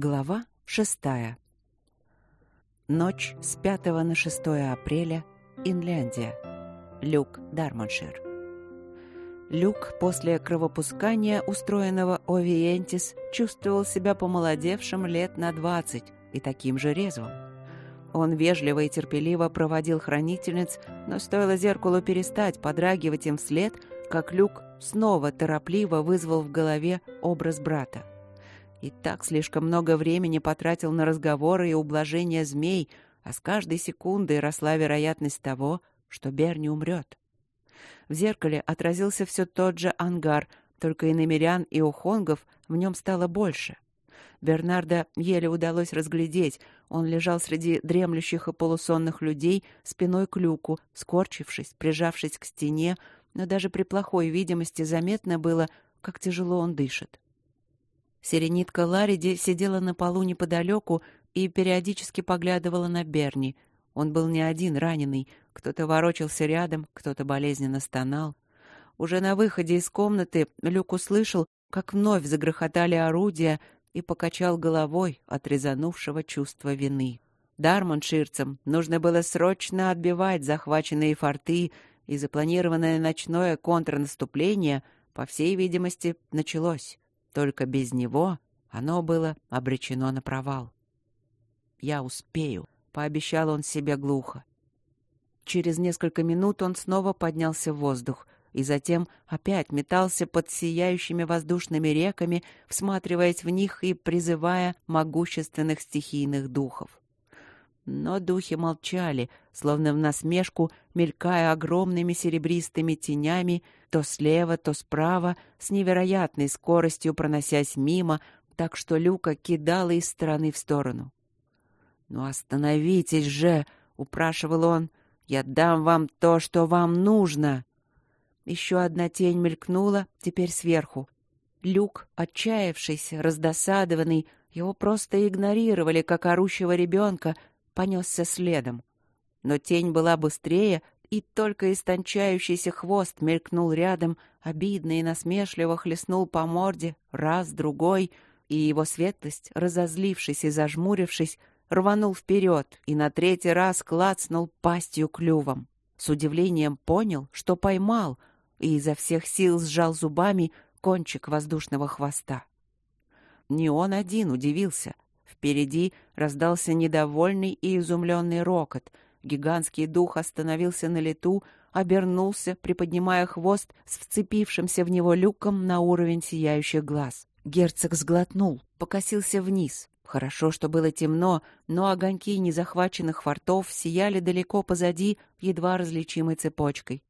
Глава шестая. Ночь с 5 на 6 апреля. Инляндия. Люк Дармоншир. Люк после кровопускания, устроенного Овиентис, чувствовал себя помолодевшим лет на 20 и таким же резвым. Он вежливо и терпеливо проводил хранительниц, но стоило зеркалу перестать подрагивать им вслед, как Люк снова торопливо вызвал в голове образ брата. И так слишком много времени потратил на разговоры и ублажение змей, а с каждой секундой росла вероятность того, что Берни умрет. В зеркале отразился все тот же ангар, только и намерян, и ухонгов в нем стало больше. Бернарда еле удалось разглядеть. Он лежал среди дремлющих и полусонных людей спиной к люку, скорчившись, прижавшись к стене, но даже при плохой видимости заметно было, как тяжело он дышит. Сиренитка Лариди сидела на полу неподалеку и периодически поглядывала на Берни. Он был не один раненый. Кто-то ворочался рядом, кто-то болезненно стонал. Уже на выходе из комнаты Люк услышал, как вновь загрохотали орудия и покачал головой от резанувшего чувства вины. Дармонширцам нужно было срочно отбивать захваченные форты, и запланированное ночное контрнаступление, по всей видимости, началось. Только без него оно было обречено на провал. «Я успею», — пообещал он себе глухо. Через несколько минут он снова поднялся в воздух и затем опять метался под сияющими воздушными реками, всматриваясь в них и призывая могущественных стихийных духов. Но духи молчали, словно в насмешку, мелькая огромными серебристыми тенями, то слева, то справа, с невероятной скоростью проносясь мимо, так что Люка кидала из стороны в сторону. «Ну остановитесь же!» — упрашивал он. «Я дам вам то, что вам нужно!» Еще одна тень мелькнула, теперь сверху. Люк, отчаявшийся, раздосадованный, его просто игнорировали, как орущего ребенка, понесся следом. Но тень была быстрее, и только истончающийся хвост мелькнул рядом, обидно и насмешливо хлестнул по морде раз, другой, и его светлость, разозлившись и зажмурившись, рванул вперед и на третий раз клацнул пастью клювом. С удивлением понял, что поймал, и изо всех сил сжал зубами кончик воздушного хвоста. Не он один удивился — Впереди раздался недовольный и изумленный рокот. Гигантский дух остановился на лету, обернулся, приподнимая хвост с вцепившимся в него люком на уровень сияющих глаз. Герцог сглотнул, покосился вниз. Хорошо, что было темно, но огоньки незахваченных фортов сияли далеко позади едва различимой цепочкой.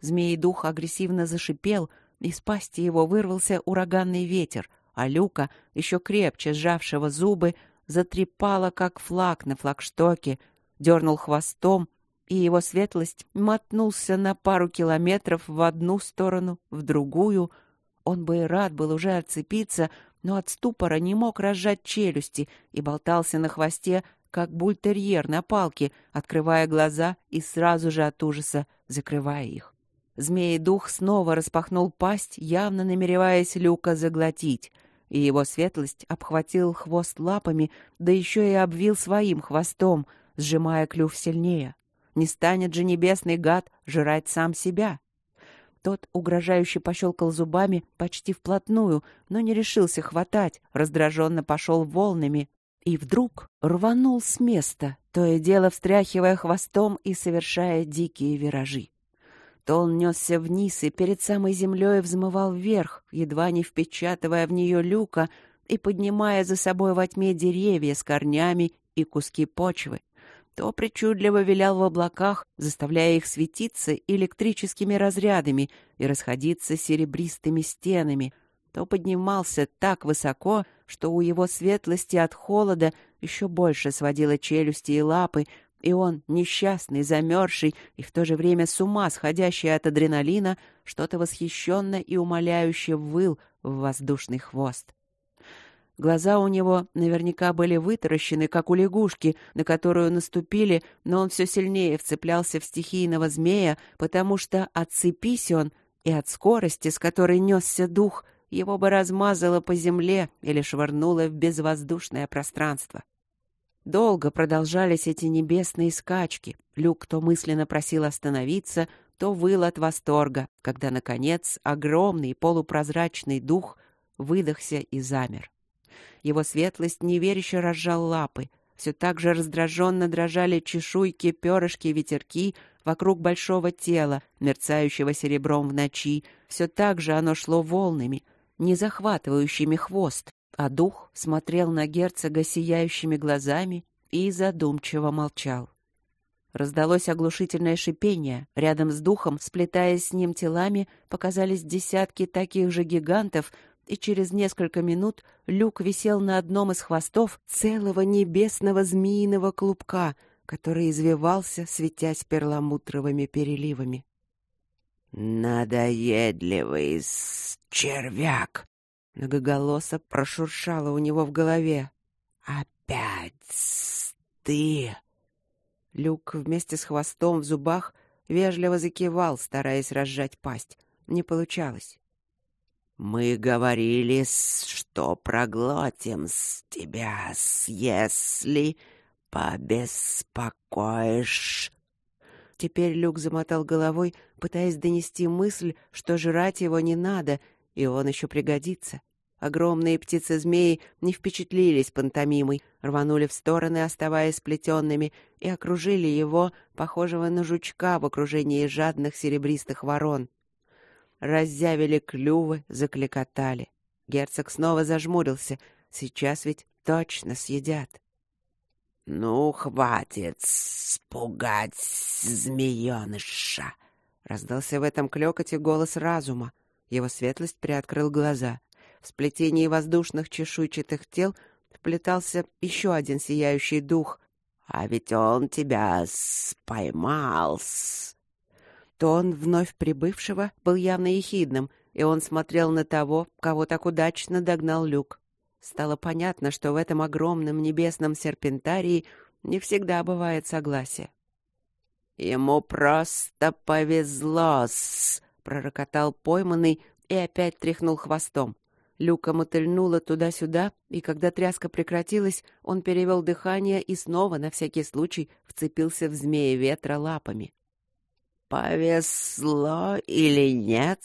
Змеи-дух агрессивно зашипел, из пасти его вырвался ураганный ветер, а люка, еще крепче сжавшего зубы, затрепало, как флаг на флагштоке, дернул хвостом, и его светлость мотнулся на пару километров в одну сторону, в другую. Он бы и рад был уже отцепиться, но от ступора не мог разжать челюсти и болтался на хвосте, как бультерьер на палке, открывая глаза и сразу же от ужаса закрывая их. Змеи-дух снова распахнул пасть, явно намереваясь люка заглотить — и его светлость обхватил хвост лапами, да еще и обвил своим хвостом, сжимая клюв сильнее. Не станет же небесный гад жрать сам себя. Тот угрожающе пощелкал зубами почти вплотную, но не решился хватать, раздраженно пошел волнами и вдруг рванул с места, то и дело встряхивая хвостом и совершая дикие виражи то он несся вниз и перед самой землей взмывал вверх, едва не впечатывая в нее люка и поднимая за собой во тьме деревья с корнями и куски почвы, то причудливо вилял в облаках, заставляя их светиться электрическими разрядами и расходиться серебристыми стенами, то поднимался так высоко, что у его светлости от холода еще больше сводило челюсти и лапы, и он, несчастный, замерзший и в то же время с ума сходящий от адреналина, что-то восхищенно и умоляюще выл в воздушный хвост. Глаза у него наверняка были вытаращены, как у лягушки, на которую наступили, но он все сильнее вцеплялся в стихийного змея, потому что, отцепись он, и от скорости, с которой несся дух, его бы размазало по земле или швырнуло в безвоздушное пространство. Долго продолжались эти небесные скачки. Люк то мысленно просил остановиться, то выл от восторга, когда, наконец, огромный полупрозрачный дух выдохся и замер. Его светлость неверяще разжал лапы. Все так же раздраженно дрожали чешуйки, перышки, ветерки вокруг большого тела, мерцающего серебром в ночи. Все так же оно шло волнами, не захватывающими хвост, а дух смотрел на герцога сияющими глазами и задумчиво молчал. Раздалось оглушительное шипение. Рядом с духом, сплетаясь с ним телами, показались десятки таких же гигантов, и через несколько минут Люк висел на одном из хвостов целого небесного змеиного клубка, который извивался, светясь перламутровыми переливами. «Надоедливый червяк!» Многоголосо прошуршало у него в голове. «Опять ты!» Люк вместе с хвостом в зубах вежливо закивал, стараясь разжать пасть. Не получалось. «Мы говорили, что проглотим с тебя, если побеспокоишь...» Теперь Люк замотал головой, пытаясь донести мысль, что жрать его не надо, и он еще пригодится. Огромные птицы-змеи не впечатлились пантомимой, рванули в стороны, оставаясь сплетенными, и окружили его, похожего на жучка в окружении жадных серебристых ворон. Раззявили клювы, закликотали. Герцог снова зажмурился. Сейчас ведь точно съедят. — Ну, хватит спугать змееныша! — раздался в этом клёкоте голос разума. Его светлость приоткрыл глаза. В сплетении воздушных чешуйчатых тел вплетался еще один сияющий дух. «А ведь он тебя поймал!» Тон вновь прибывшего был явно ехидным, и он смотрел на того, кого так удачно догнал Люк. Стало понятно, что в этом огромном небесном серпентарии не всегда бывает согласие. «Ему просто повезло-с!» — пророкотал пойманный и опять тряхнул хвостом. Люка мотыльнула туда-сюда, и когда тряска прекратилась, он перевел дыхание и снова, на всякий случай, вцепился в змея ветра лапами. «Повезло или нет,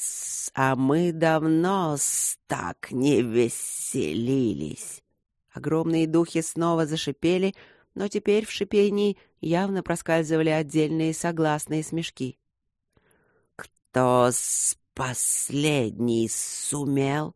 а мы давно так не веселились». Огромные духи снова зашипели, но теперь в шипении явно проскальзывали отдельные согласные смешки. «Кто с последний сумел?»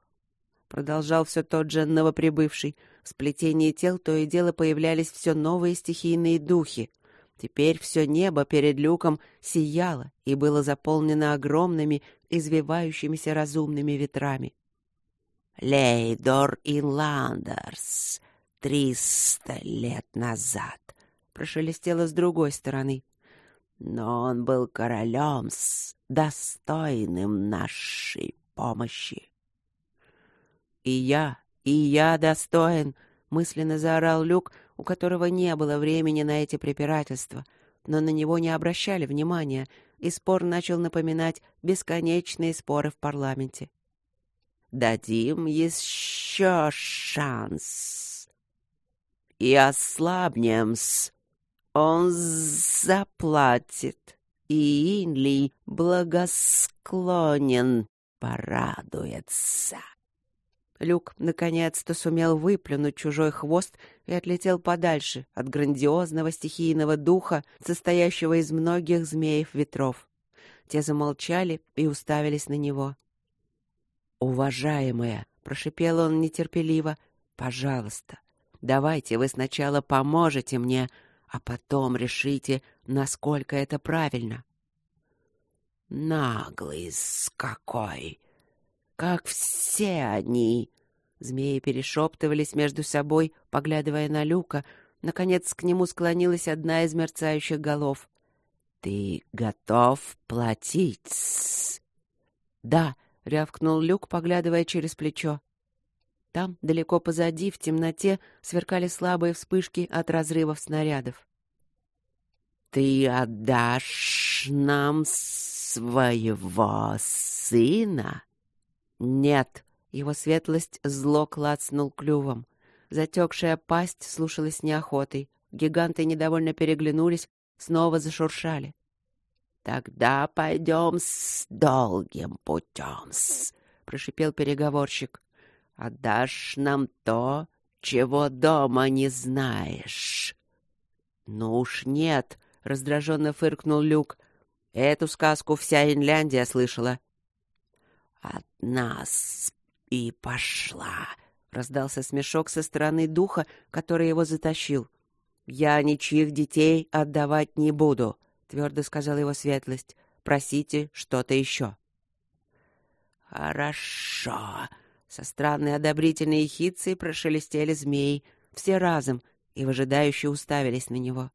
Продолжал все тот же новоприбывший. В сплетении тел то и дело появлялись все новые стихийные духи — Теперь все небо перед люком сияло и было заполнено огромными, извивающимися разумными ветрами. «Лейдор Инландерс, триста лет назад», — прошелестело с другой стороны. «Но он был королем с достойным нашей помощи». «И я, и я достоин», — мысленно заорал Люк, у которого не было времени на эти препирательства, но на него не обращали внимания, и спор начал напоминать бесконечные споры в парламенте. «Дадим еще шанс и ослабнем-с. Он заплатит, и Инли благосклонен порадуется». Люк наконец-то сумел выплюнуть чужой хвост и отлетел подальше от грандиозного стихийного духа, состоящего из многих змеев-ветров. Те замолчали и уставились на него. «Уважаемая!» — прошипел он нетерпеливо. «Пожалуйста, давайте вы сначала поможете мне, а потом решите, насколько это правильно». «Наглый какой!» как все они. Змеи перешептывались между собой, поглядывая на Люка. Наконец к нему склонилась одна из мерцающих голов. «Ты готов платить?» «Да», — рявкнул Люк, поглядывая через плечо. Там, далеко позади, в темноте, сверкали слабые вспышки от разрывов снарядов. «Ты отдашь нам своего сына?» «Нет», Его светлость зло клацнул клювом. Затекшая пасть слушалась неохотой. Гиганты недовольно переглянулись, снова зашуршали. «Тогда пойдем с долгим путем -с, — прошипел переговорщик. «Отдашь нам то, чего дома не знаешь». «Ну уж нет», — раздраженно фыркнул Люк. «Эту сказку вся Инляндия слышала». «От нас и пошла», — раздался смешок со стороны духа, который его затащил. «Я ничьих детей отдавать не буду», — твердо сказала его светлость. «Просите что-то еще». «Хорошо», — со странной одобрительной ехицей прошелестели змеи, все разом, и выжидающе уставились на него.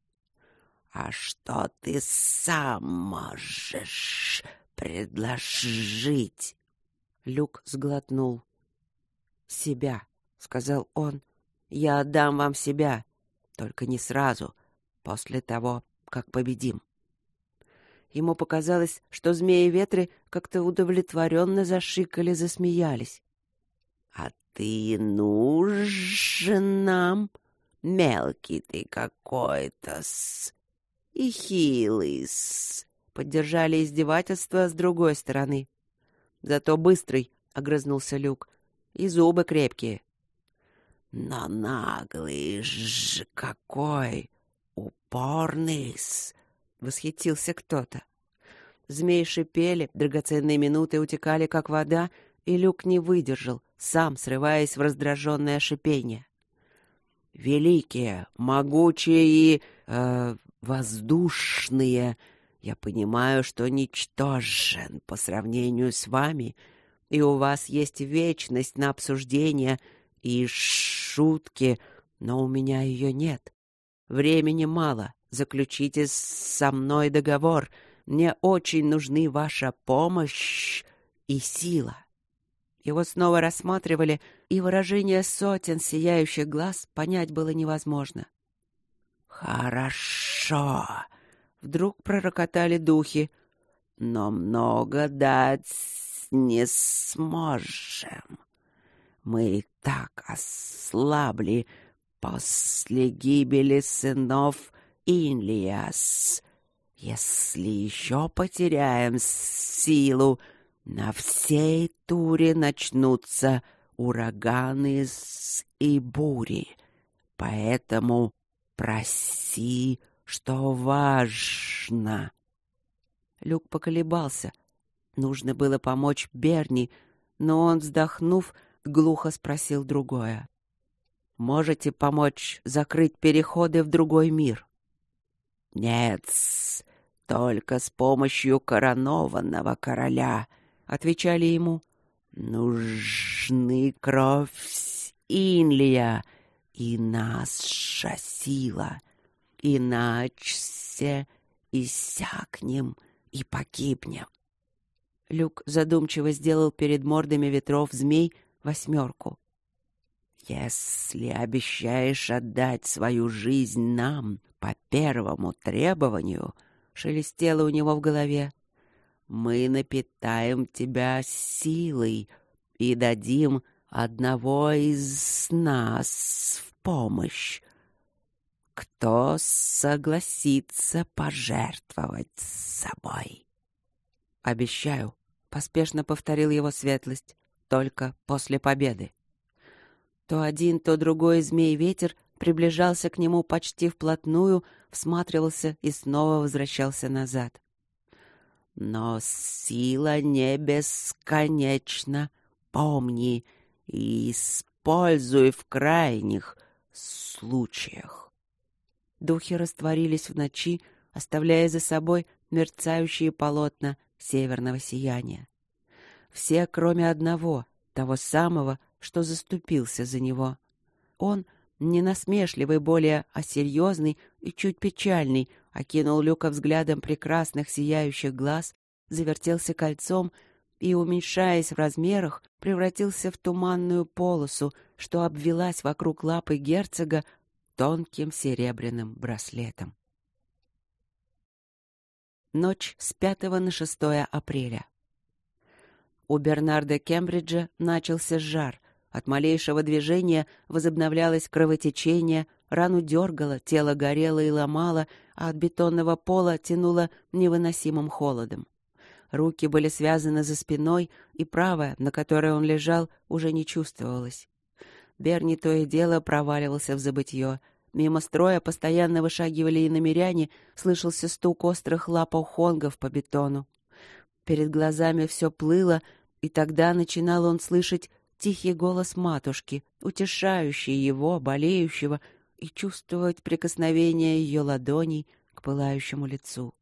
«А что ты сам можешь предложить?» Люк сглотнул. «Себя», — сказал он. «Я отдам вам себя, только не сразу, после того, как победим». Ему показалось, что змеи-ветры как-то удовлетворенно зашикали, засмеялись. «А ты нужен нам? Мелкий ты какой-то-с и хилый-с!» Поддержали издевательство с другой стороны. «Зато быстрый», — огрызнулся Люк, — «и зубы крепкие». «Но наглый ж какой! Упорный-с!» — восхитился кто-то. Змеи шипели, драгоценные минуты утекали, как вода, и Люк не выдержал, сам срываясь в раздраженное шипение. «Великие, могучие и... Э, воздушные, я понимаю, что ничтожен по сравнению с вами, и у вас есть вечность на обсуждение и шутки, но у меня ее нет. Времени мало, заключите со мной договор. Мне очень нужны ваша помощь и сила. Его снова рассматривали, и выражение сотен сияющих глаз понять было невозможно. Хорошо, вдруг пророкотали духи. Но много дать не сможем. Мы и так ослабли после гибели сынов Инлиас. Если еще потеряем силу, на всей туре начнутся ураганы и бури. Поэтому проси, что важно. Люк поколебался. Нужно было помочь Берни, но он, вздохнув, глухо спросил другое. Можете помочь закрыть переходы в другой мир? Нет, только с помощью коронованного короля, отвечали ему. Нужны кровь Инлия и наша сила, иначе иссякнем и погибнем. Люк задумчиво сделал перед мордами ветров змей восьмерку. Если обещаешь отдать свою жизнь нам по первому требованию, шелестело у него в голове, мы напитаем тебя силой и дадим одного из нас помощь. Кто согласится пожертвовать собой? Обещаю, поспешно повторил его светлость, только после победы. То один, то другой змей-ветер приближался к нему почти вплотную, всматривался и снова возвращался назад. Но сила не бесконечна, помни, и используй в крайних случаях. Духи растворились в ночи, оставляя за собой мерцающие полотна северного сияния. Все, кроме одного, того самого, что заступился за него. Он, не насмешливый более, а серьезный и чуть печальный, окинул Люка взглядом прекрасных сияющих глаз, завертелся кольцом и, уменьшаясь в размерах, превратился в туманную полосу, что обвелась вокруг лапы герцога тонким серебряным браслетом. Ночь с 5 на 6 апреля. У Бернарда Кембриджа начался жар. От малейшего движения возобновлялось кровотечение, рану дергало, тело горело и ломало, а от бетонного пола тянуло невыносимым холодом. Руки были связаны за спиной, и правая, на которой он лежал, уже не чувствовалась. Берни то и дело проваливался в забытье. Мимо строя постоянно вышагивали и намеряне, слышался стук острых лап хонгов по бетону. Перед глазами все плыло, и тогда начинал он слышать тихий голос матушки, утешающий его, болеющего, и чувствовать прикосновение ее ладоней к пылающему лицу.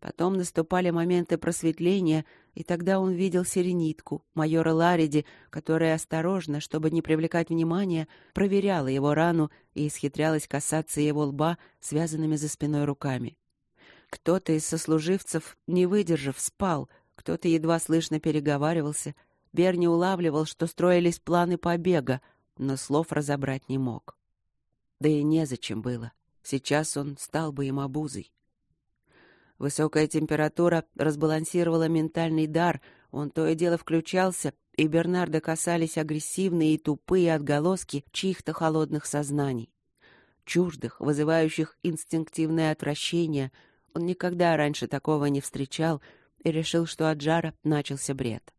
Потом наступали моменты просветления, и тогда он видел Серенитку, майора Лариди, которая осторожно, чтобы не привлекать внимания, проверяла его рану и исхитрялась касаться его лба связанными за спиной руками. Кто-то из сослуживцев, не выдержав, спал, кто-то едва слышно переговаривался. Берни улавливал, что строились планы побега, но слов разобрать не мог. Да и незачем было. Сейчас он стал бы им обузой. Высокая температура разбалансировала ментальный дар, он то и дело включался, и Бернарда касались агрессивные и тупые отголоски чьих-то холодных сознаний. Чуждых, вызывающих инстинктивное отвращение, он никогда раньше такого не встречал и решил, что от жара начался бред.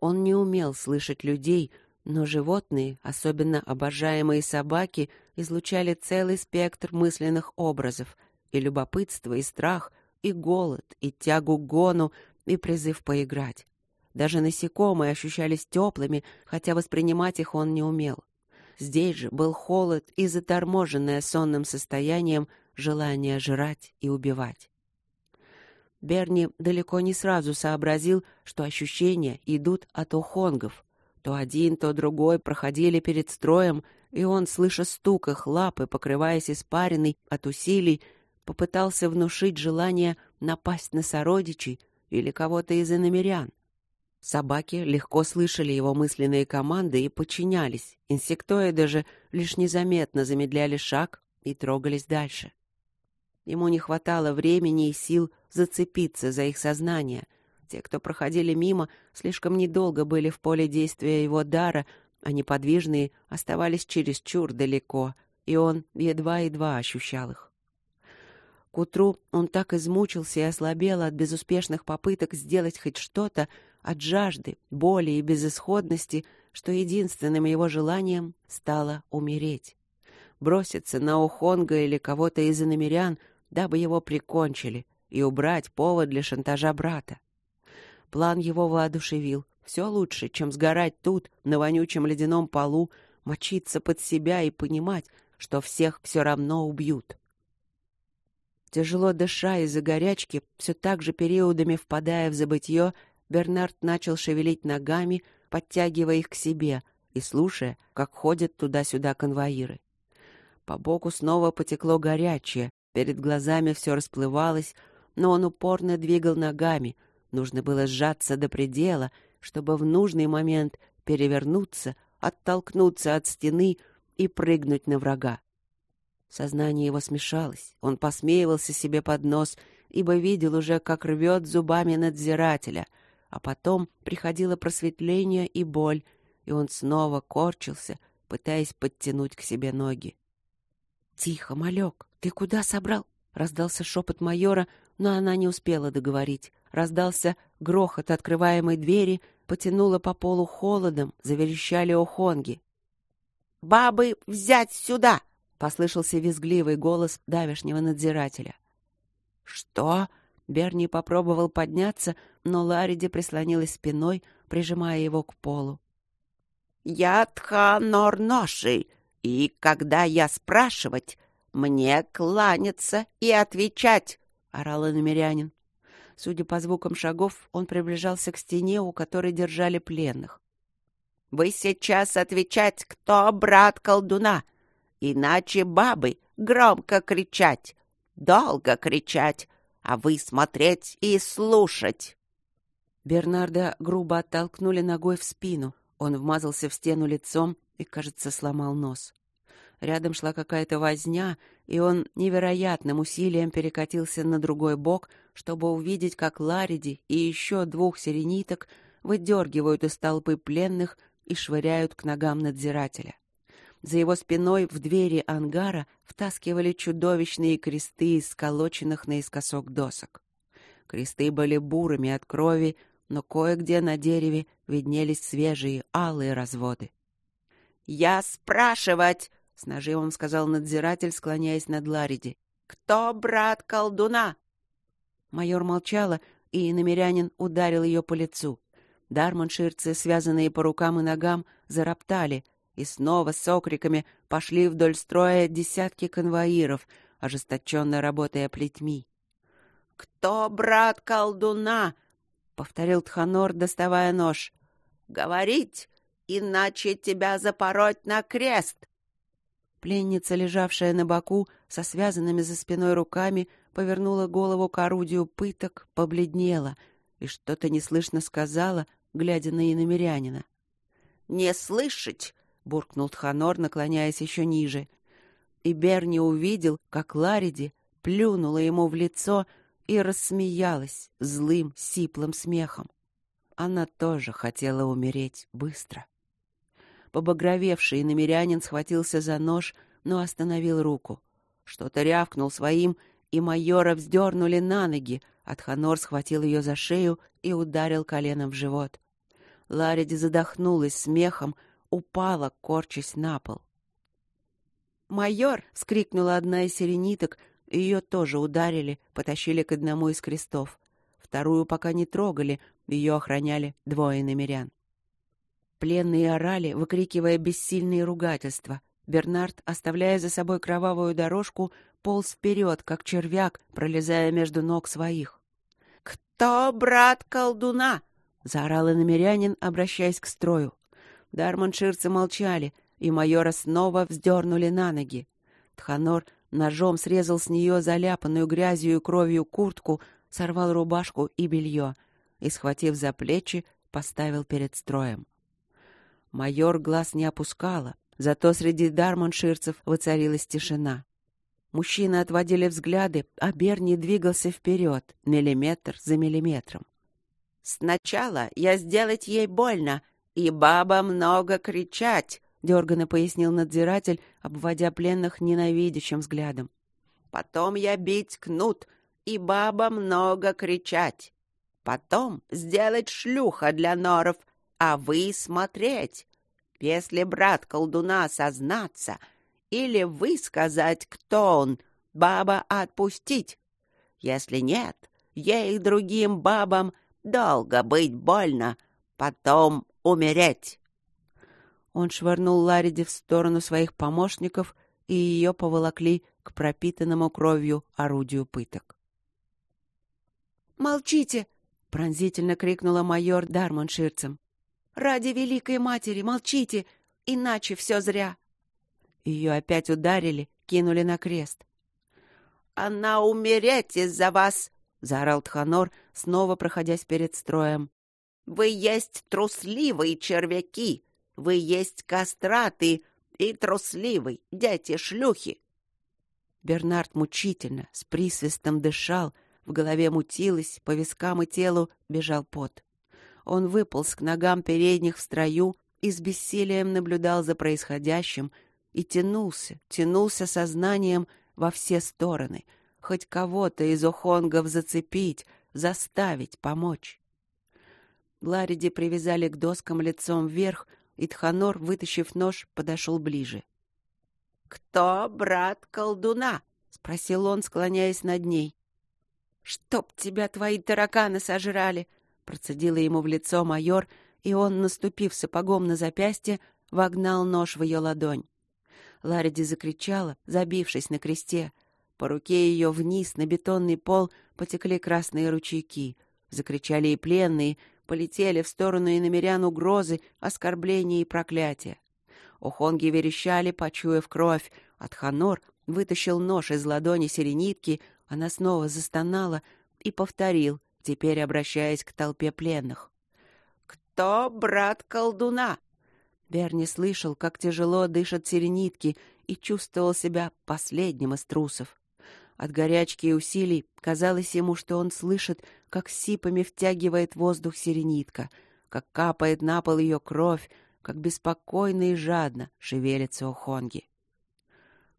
Он не умел слышать людей, но животные, особенно обожаемые собаки, излучали целый спектр мысленных образов, и любопытство, и страх, и голод, и тягу к гону, и призыв поиграть. Даже насекомые ощущались теплыми, хотя воспринимать их он не умел. Здесь же был холод и заторможенное сонным состоянием желание жрать и убивать. Берни далеко не сразу сообразил, что ощущения идут от охонгов. То один, то другой проходили перед строем, и он, слыша стук их лапы, покрываясь испариной от усилий, попытался внушить желание напасть на сородичей или кого-то из иномерян. Собаки легко слышали его мысленные команды и подчинялись. Инсектоиды же лишь незаметно замедляли шаг и трогались дальше. Ему не хватало времени и сил зацепиться за их сознание. Те, кто проходили мимо, слишком недолго были в поле действия его дара, а неподвижные оставались чересчур далеко, и он едва-едва ощущал их. К утру он так измучился и ослабел от безуспешных попыток сделать хоть что-то, от жажды, боли и безысходности, что единственным его желанием стало умереть. Броситься на Ухонга или кого-то из иномерян, дабы его прикончили, и убрать повод для шантажа брата. План его воодушевил. Все лучше, чем сгорать тут, на вонючем ледяном полу, мочиться под себя и понимать, что всех все равно убьют. Тяжело дыша из-за горячки, все так же периодами впадая в забытье, Бернард начал шевелить ногами, подтягивая их к себе и слушая, как ходят туда-сюда конвоиры. По боку снова потекло горячее, перед глазами все расплывалось, но он упорно двигал ногами. Нужно было сжаться до предела, чтобы в нужный момент перевернуться, оттолкнуться от стены и прыгнуть на врага. Сознание его смешалось. Он посмеивался себе под нос, ибо видел уже, как рвет зубами надзирателя. А потом приходило просветление и боль, и он снова корчился, пытаясь подтянуть к себе ноги. «Тихо, малек, ты куда собрал?» — раздался шепот майора, но она не успела договорить. Раздался грохот открываемой двери, потянуло по полу холодом, заверещали охонги. «Бабы взять сюда!» Послышался визгливый голос давешнего надзирателя. Что? Берни попробовал подняться, но Лариди прислонилась спиной, прижимая его к полу. Я Тханор-Ноши, и когда я спрашивать, мне кланяться и отвечать, орал иномерянин. Судя по звукам шагов, он приближался к стене, у которой держали пленных. Вы сейчас отвечать, кто брат колдуна? Иначе бабы громко кричать, долго кричать, а вы смотреть и слушать. Бернарда грубо оттолкнули ногой в спину. Он вмазался в стену лицом и, кажется, сломал нос. Рядом шла какая-то возня, и он невероятным усилием перекатился на другой бок, чтобы увидеть, как Лариди и еще двух сирениток выдергивают из толпы пленных и швыряют к ногам надзирателя. За его спиной в двери ангара втаскивали чудовищные кресты из сколоченных наискосок досок. Кресты были бурыми от крови, но кое-где на дереве виднелись свежие алые разводы. «Я спрашивать!» — с нажимом сказал надзиратель, склоняясь над Лариди. «Кто брат колдуна?» Майор молчала, и намерянин ударил ее по лицу. Дарманширцы, связанные по рукам и ногам, зароптали, и снова с окриками пошли вдоль строя десятки конвоиров, ожесточенно работая плетьми. «Кто брат колдуна?» — повторил Тханор, доставая нож. «Говорить, иначе тебя запороть на крест!» Пленница, лежавшая на боку, со связанными за спиной руками, повернула голову к орудию пыток, побледнела и что-то неслышно сказала, глядя на иномерянина. «Не слышать!» — буркнул Тханор, наклоняясь еще ниже. И Берни увидел, как Лариди плюнула ему в лицо и рассмеялась злым, сиплым смехом. Она тоже хотела умереть быстро. Побагровевший намерянин схватился за нож, но остановил руку. Что-то рявкнул своим, и майора вздернули на ноги. Атханор схватил ее за шею и ударил коленом в живот. Лариди задохнулась смехом, упала, корчась на пол. «Майор!» — вскрикнула одна из сирениток, ее тоже ударили, потащили к одному из крестов. Вторую пока не трогали, ее охраняли двое намерян. Пленные орали, выкрикивая бессильные ругательства. Бернард, оставляя за собой кровавую дорожку, полз вперед, как червяк, пролезая между ног своих. «Кто брат колдуна?» — заорал иномерянин, обращаясь к строю. Дарманширцы молчали, и майора снова вздернули на ноги. Тханор ножом срезал с нее заляпанную грязью и кровью куртку, сорвал рубашку и белье и, схватив за плечи, поставил перед строем. Майор глаз не опускала, зато среди дарманширцев воцарилась тишина. Мужчины отводили взгляды, а Берни двигался вперед, миллиметр за миллиметром. «Сначала я сделать ей больно, и баба много кричать», — дерганно пояснил надзиратель, обводя пленных ненавидящим взглядом. «Потом я бить кнут, и баба много кричать. Потом сделать шлюха для норов, а вы смотреть. Если брат колдуна сознаться или вы сказать, кто он, баба отпустить. Если нет, ей другим бабам долго быть больно, потом умереть. Он швырнул Лариди в сторону своих помощников, и ее поволокли к пропитанному кровью орудию пыток. «Молчите!» — пронзительно крикнула майор Дармонширцем. Ради Великой Матери, молчите, иначе все зря. Ее опять ударили, кинули на крест. «Она умереть из-за вас!» — заорал Тханор, снова проходясь перед строем. «Вы есть трусливые червяки! Вы есть кастраты и трусливый, дети-шлюхи!» Бернард мучительно, с присвистом дышал, в голове мутилось, по вискам и телу бежал пот. Он выполз к ногам передних в строю и с бессилием наблюдал за происходящим и тянулся, тянулся сознанием во все стороны, хоть кого-то из охонгов зацепить, заставить, помочь. Лариди привязали к доскам лицом вверх, и Тханор, вытащив нож, подошел ближе. «Кто брат колдуна?» — спросил он, склоняясь над ней. «Чтоб тебя твои тараканы сожрали!» Процедила ему в лицо майор, и он, наступив сапогом на запястье, вогнал нож в ее ладонь. Лариди закричала, забившись на кресте. По руке ее вниз на бетонный пол потекли красные ручейки. Закричали и пленные, полетели в сторону иномерян угрозы, оскорбления и проклятия. Охонги верещали, почуяв кровь. Атханор вытащил нож из ладони сиренитки, она снова застонала и повторил, теперь обращаясь к толпе пленных. «Кто брат колдуна?» Берни слышал, как тяжело дышат сиренитки, и чувствовал себя последним из трусов. От горячки и усилий казалось ему, что он слышит, как сипами втягивает воздух сиренитка, как капает на пол ее кровь, как беспокойно и жадно шевелится Охонги.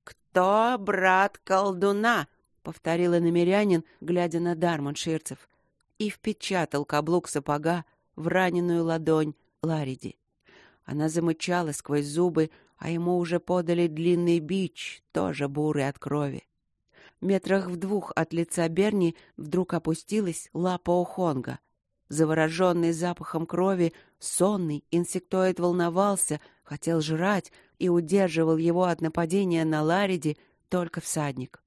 «Кто брат колдуна?» — повторила намерянин, глядя на Дармонширцев, и впечатал каблук сапога в раненую ладонь Лариди. Она замычала сквозь зубы, а ему уже подали длинный бич, тоже бурый от крови. Метрах в двух от лица Берни вдруг опустилась лапа Охонга. Завороженный запахом крови, сонный, инсектоид волновался, хотел жрать и удерживал его от нападения на Лариди только всадник.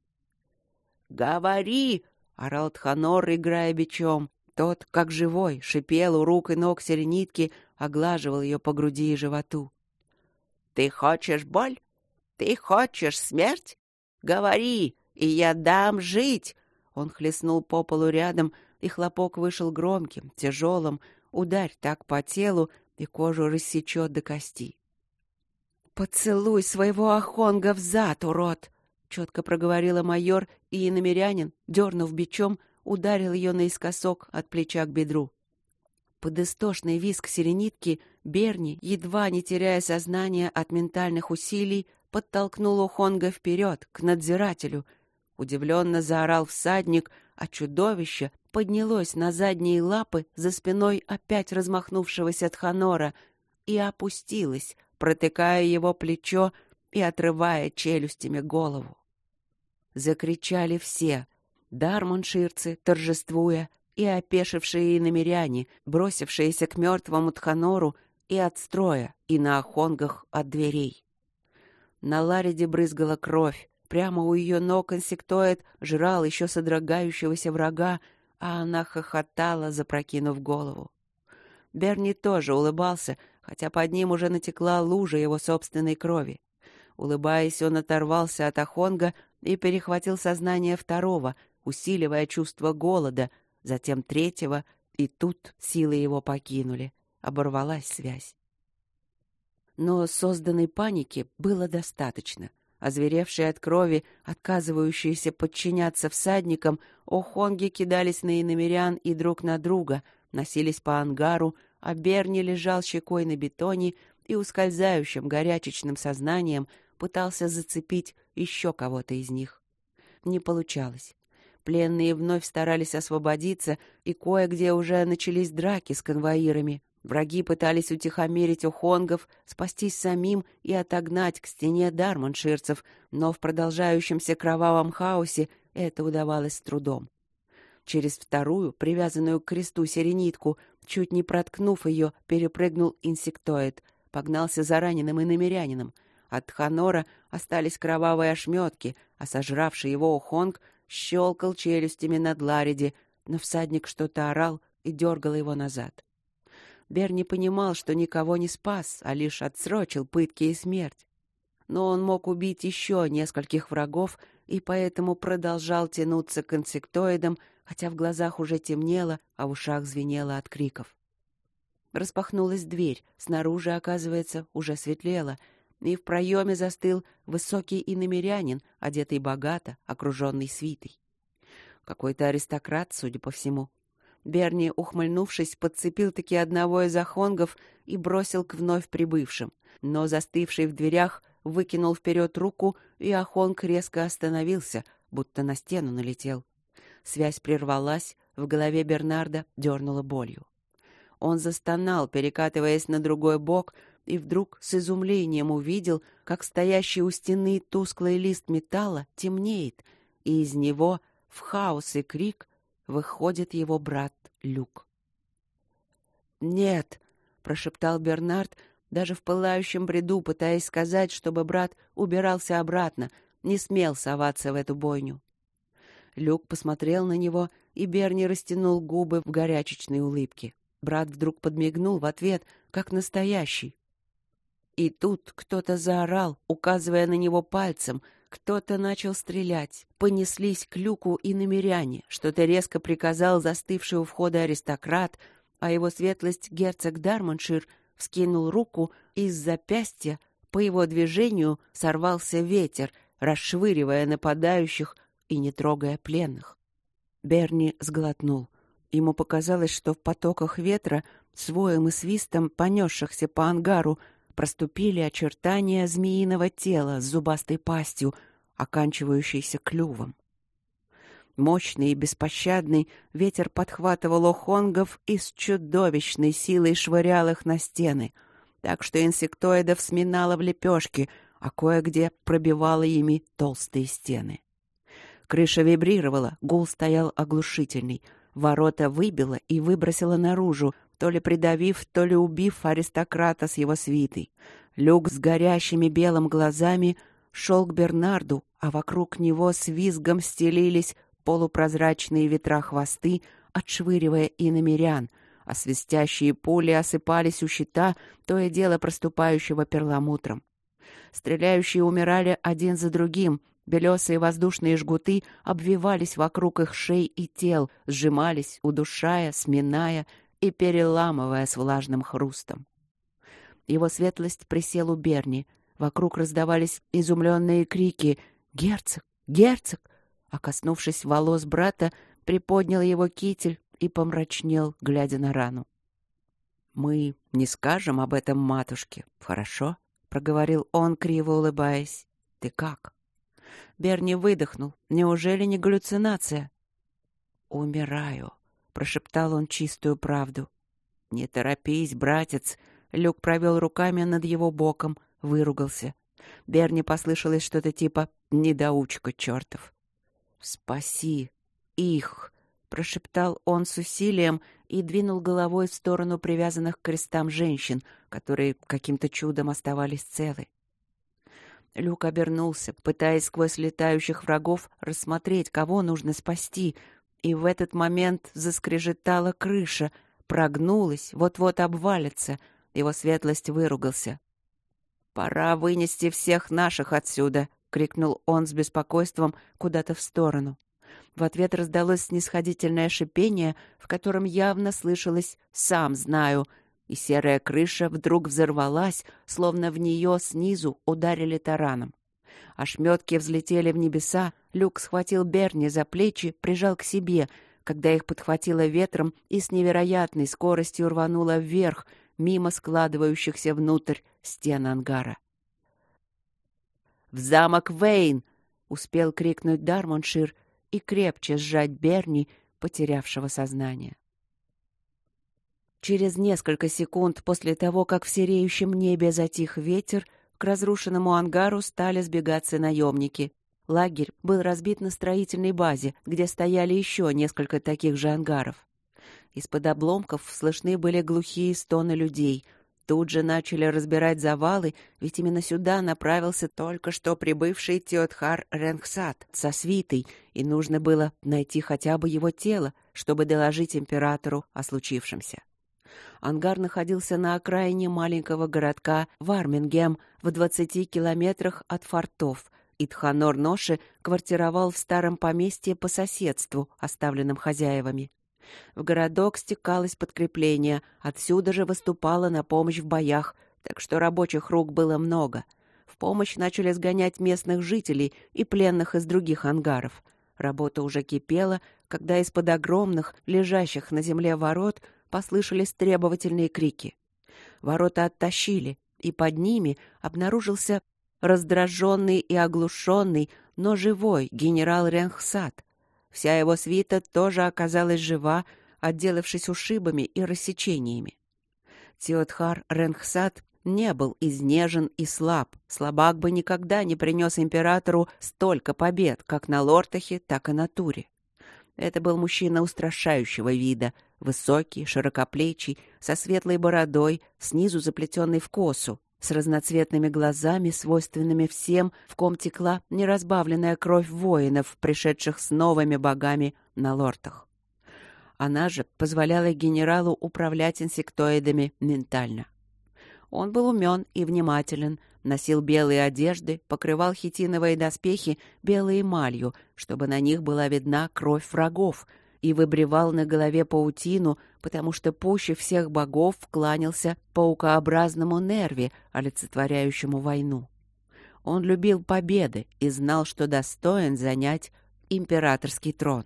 «Говори!» — орал Тханор, играя бичом. Тот, как живой, шипел у рук и ног серенитки, оглаживал ее по груди и животу. «Ты хочешь боль? Ты хочешь смерть? Говори, и я дам жить!» Он хлестнул по полу рядом, и хлопок вышел громким, тяжелым. Ударь так по телу, и кожу рассечет до кости. «Поцелуй своего охонга в зад, урод!» — четко проговорила майор, и иномерянин, дернув бичом, ударил ее наискосок от плеча к бедру. Под истошный визг серенитки Берни, едва не теряя сознание от ментальных усилий, подтолкнул Охонга вперед, к надзирателю. Удивленно заорал всадник, а чудовище поднялось на задние лапы за спиной опять размахнувшегося Тханора и опустилось, протыкая его плечо и отрывая челюстями голову. Закричали все — дармонширцы, торжествуя, и опешившие иномеряне, бросившиеся к мертвому Тханору и от строя, и на охонгах от дверей. На Лариде брызгала кровь, прямо у ее ног инсектоид жрал еще содрогающегося врага, а она хохотала, запрокинув голову. Берни тоже улыбался, хотя под ним уже натекла лужа его собственной крови. Улыбаясь, он оторвался от Ахонга и перехватил сознание второго, усиливая чувство голода, затем третьего, и тут силы его покинули. Оборвалась связь. Но созданной паники было достаточно. Озверевшие от крови, отказывающиеся подчиняться всадникам, охонги кидались на иномерян и друг на друга, носились по ангару, а Берни лежал щекой на бетоне и ускользающим горячечным сознанием пытался зацепить еще кого-то из них. Не получалось. Пленные вновь старались освободиться, и кое-где уже начались драки с конвоирами. Враги пытались утихомирить ухонгов, спастись самим и отогнать к стене дарманширцев, но в продолжающемся кровавом хаосе это удавалось с трудом. Через вторую, привязанную к кресту серенитку, чуть не проткнув ее, перепрыгнул инсектоид, погнался за раненым и намерянином. От Ханора остались кровавые ошметки, а сожравший его ухонг щелкал челюстями над Лариди, но всадник что-то орал и дергал его назад. Берни понимал, что никого не спас, а лишь отсрочил пытки и смерть. Но он мог убить еще нескольких врагов и поэтому продолжал тянуться к инсектоидам, хотя в глазах уже темнело, а в ушах звенело от криков. Распахнулась дверь, снаружи, оказывается, уже светлело, и в проеме застыл высокий иномерянин, одетый богато, окруженный свитой. Какой-то аристократ, судя по всему. Берни, ухмыльнувшись, подцепил-таки одного из охонгов и бросил к вновь прибывшим, но застывший в дверях выкинул вперед руку, и охонг резко остановился, будто на стену налетел. Связь прервалась, в голове Бернарда дернула болью. Он застонал, перекатываясь на другой бок, и вдруг с изумлением увидел, как стоящий у стены тусклый лист металла темнеет, и из него в хаос и крик выходит его брат Люк. «Нет!» — прошептал Бернард, даже в пылающем бреду пытаясь сказать, чтобы брат убирался обратно, не смел соваться в эту бойню. Люк посмотрел на него, и Берни растянул губы в горячечной улыбке. Брат вдруг подмигнул в ответ, как настоящий. И тут кто-то заорал, указывая на него пальцем. Кто-то начал стрелять. Понеслись к люку и намеряне. Что-то резко приказал застывший у входа аристократ, а его светлость герцог Дармоншир вскинул руку, и из запястья по его движению сорвался ветер, расшвыривая нападающих и не трогая пленных. Берни сглотнул. Ему показалось, что в потоках ветра своим и свистом понесшихся по ангару, проступили очертания змеиного тела с зубастой пастью, оканчивающейся клювом. Мощный и беспощадный ветер подхватывал охонгов и с чудовищной силой швырял их на стены, так что инсектоидов сминало в лепешки, а кое-где пробивало ими толстые стены. Крыша вибрировала, гул стоял оглушительный. Ворота выбило и выбросило наружу, то ли придавив, то ли убив аристократа с его свитой. Люк с горящими белым глазами шел к Бернарду, а вокруг него с визгом стелились полупрозрачные ветра хвосты, отшвыривая и намерян, а свистящие пули осыпались у щита, то и дело проступающего перламутром. Стреляющие умирали один за другим, белесые воздушные жгуты обвивались вокруг их шей и тел, сжимались, удушая, сминая и переламывая с влажным хрустом. Его светлость присел у Берни. Вокруг раздавались изумленные крики «Герцог! Герцог!» а, коснувшись волос брата, приподнял его китель и помрачнел, глядя на рану. «Мы не скажем об этом матушке, хорошо?» — проговорил он, криво улыбаясь. «Ты как?» Берни выдохнул. «Неужели не галлюцинация?» «Умираю», — прошептал он чистую правду. «Не торопись, братец!» Люк провел руками над его боком, выругался. Берни послышалось что-то типа «недоучка чертов». «Спаси их!» — прошептал он с усилием и двинул головой в сторону привязанных к крестам женщин, которые каким-то чудом оставались целы. Люк обернулся, пытаясь сквозь летающих врагов рассмотреть, кого нужно спасти, и в этот момент заскрежетала крыша, прогнулась, вот-вот обвалится. Его светлость выругался. «Пора вынести всех наших отсюда!» крикнул он с беспокойством куда-то в сторону. В ответ раздалось снисходительное шипение, в котором явно слышалось «сам знаю», и серая крыша вдруг взорвалась, словно в нее снизу ударили тараном. Ошметки взлетели в небеса, Люк схватил Берни за плечи, прижал к себе, когда их подхватило ветром и с невероятной скоростью рвануло вверх, мимо складывающихся внутрь стен ангара. «В замок Вейн!» — успел крикнуть Дармоншир и крепче сжать Берни, потерявшего сознание. Через несколько секунд после того, как в сереющем небе затих ветер, к разрушенному ангару стали сбегаться наемники. Лагерь был разбит на строительной базе, где стояли еще несколько таких же ангаров. Из-под обломков слышны были глухие стоны людей — Тут же начали разбирать завалы, ведь именно сюда направился только что прибывший Теотхар Ренгсат со свитой, и нужно было найти хотя бы его тело, чтобы доложить императору о случившемся. Ангар находился на окраине маленького городка Вармингем в 20 километрах от фортов, и Тханор-Ноши квартировал в старом поместье по соседству, оставленном хозяевами. В городок стекалось подкрепление, отсюда же выступало на помощь в боях, так что рабочих рук было много. В помощь начали сгонять местных жителей и пленных из других ангаров. Работа уже кипела, когда из-под огромных, лежащих на земле ворот, послышались требовательные крики. Ворота оттащили, и под ними обнаружился раздраженный и оглушенный, но живой генерал Ренхсад — Вся его свита тоже оказалась жива, отделавшись ушибами и рассечениями. Теотхар Ренхсад не был изнежен и слаб. Слабак бы никогда не принес императору столько побед, как на Лортахе, так и на Туре. Это был мужчина устрашающего вида, высокий, широкоплечий, со светлой бородой, снизу заплетенный в косу, с разноцветными глазами, свойственными всем, в ком текла неразбавленная кровь воинов, пришедших с новыми богами на лортах. Она же позволяла генералу управлять инсектоидами ментально. Он был умен и внимателен, носил белые одежды, покрывал хитиновые доспехи белой эмалью, чтобы на них была видна кровь врагов — и выбривал на голове паутину, потому что пуще всех богов кланялся паукообразному нерве, олицетворяющему войну. Он любил победы и знал, что достоин занять императорский трон.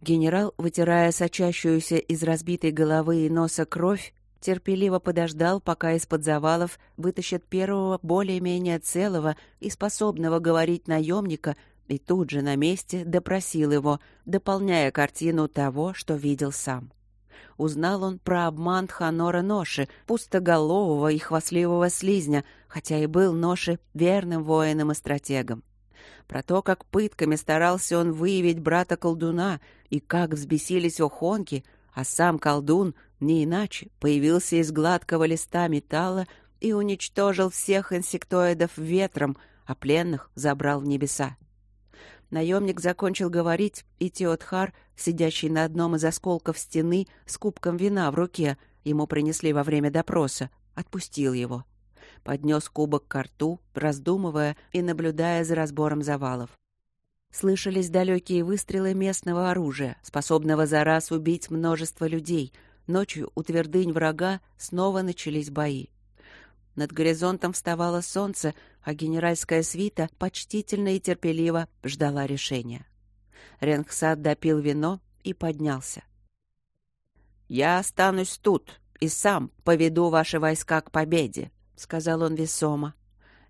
Генерал, вытирая сочащуюся из разбитой головы и носа кровь, терпеливо подождал, пока из-под завалов вытащат первого более-менее целого и способного говорить наемника, и тут же на месте допросил его, дополняя картину того, что видел сам. Узнал он про обман Ханора Ноши, пустоголового и хвастливого слизня, хотя и был Ноши верным воином и стратегом. Про то, как пытками старался он выявить брата-колдуна, и как взбесились охонки, а сам колдун, не иначе, появился из гладкого листа металла и уничтожил всех инсектоидов ветром, а пленных забрал в небеса. Наемник закончил говорить, и Теотхар, сидящий на одном из осколков стены с кубком вина в руке, ему принесли во время допроса, отпустил его. Поднес кубок к рту, раздумывая и наблюдая за разбором завалов. Слышались далекие выстрелы местного оружия, способного за раз убить множество людей. Ночью у твердынь врага снова начались бои. Над горизонтом вставало солнце, а генеральская свита почтительно и терпеливо ждала решения. Ренгсад допил вино и поднялся. «Я останусь тут и сам поведу ваши войска к победе», — сказал он весомо.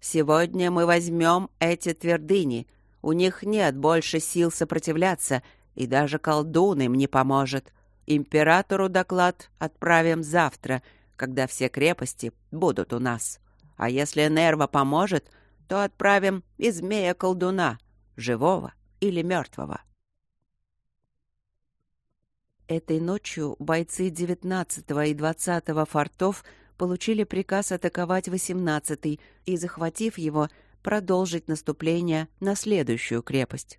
«Сегодня мы возьмем эти твердыни, у них нет больше сил сопротивляться, и даже колдун им не поможет. Императору доклад отправим завтра, когда все крепости будут у нас. А если Нерва поможет, то отправим и змея-колдуна, живого или мертвого. Этой ночью бойцы 19 и 20 фортов получили приказ атаковать 18 и, захватив его, продолжить наступление на следующую крепость.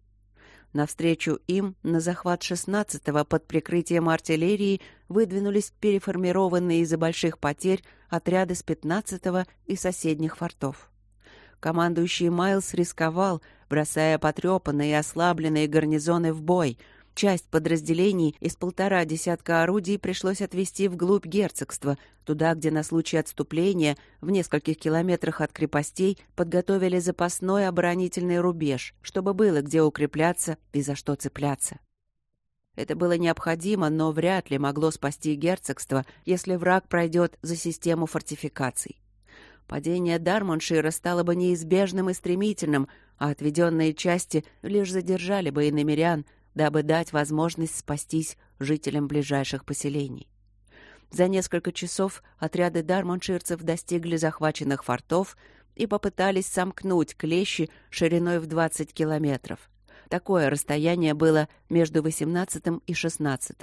Навстречу им на захват 16-го под прикрытием артиллерии выдвинулись переформированные из-за больших потерь отряды с 15-го и соседних фортов. Командующий Майлз рисковал, бросая потрепанные и ослабленные гарнизоны в бой — Часть подразделений из полтора десятка орудий пришлось отвести вглубь герцогства, туда, где на случай отступления в нескольких километрах от крепостей подготовили запасной оборонительный рубеж, чтобы было где укрепляться и за что цепляться. Это было необходимо, но вряд ли могло спасти герцогство, если враг пройдет за систему фортификаций. Падение Дармоншира стало бы неизбежным и стремительным, а отведенные части лишь задержали бы иномерян, дабы дать возможность спастись жителям ближайших поселений. За несколько часов отряды дармонширцев достигли захваченных фортов и попытались сомкнуть клещи шириной в 20 километров. Такое расстояние было между 18 и 16.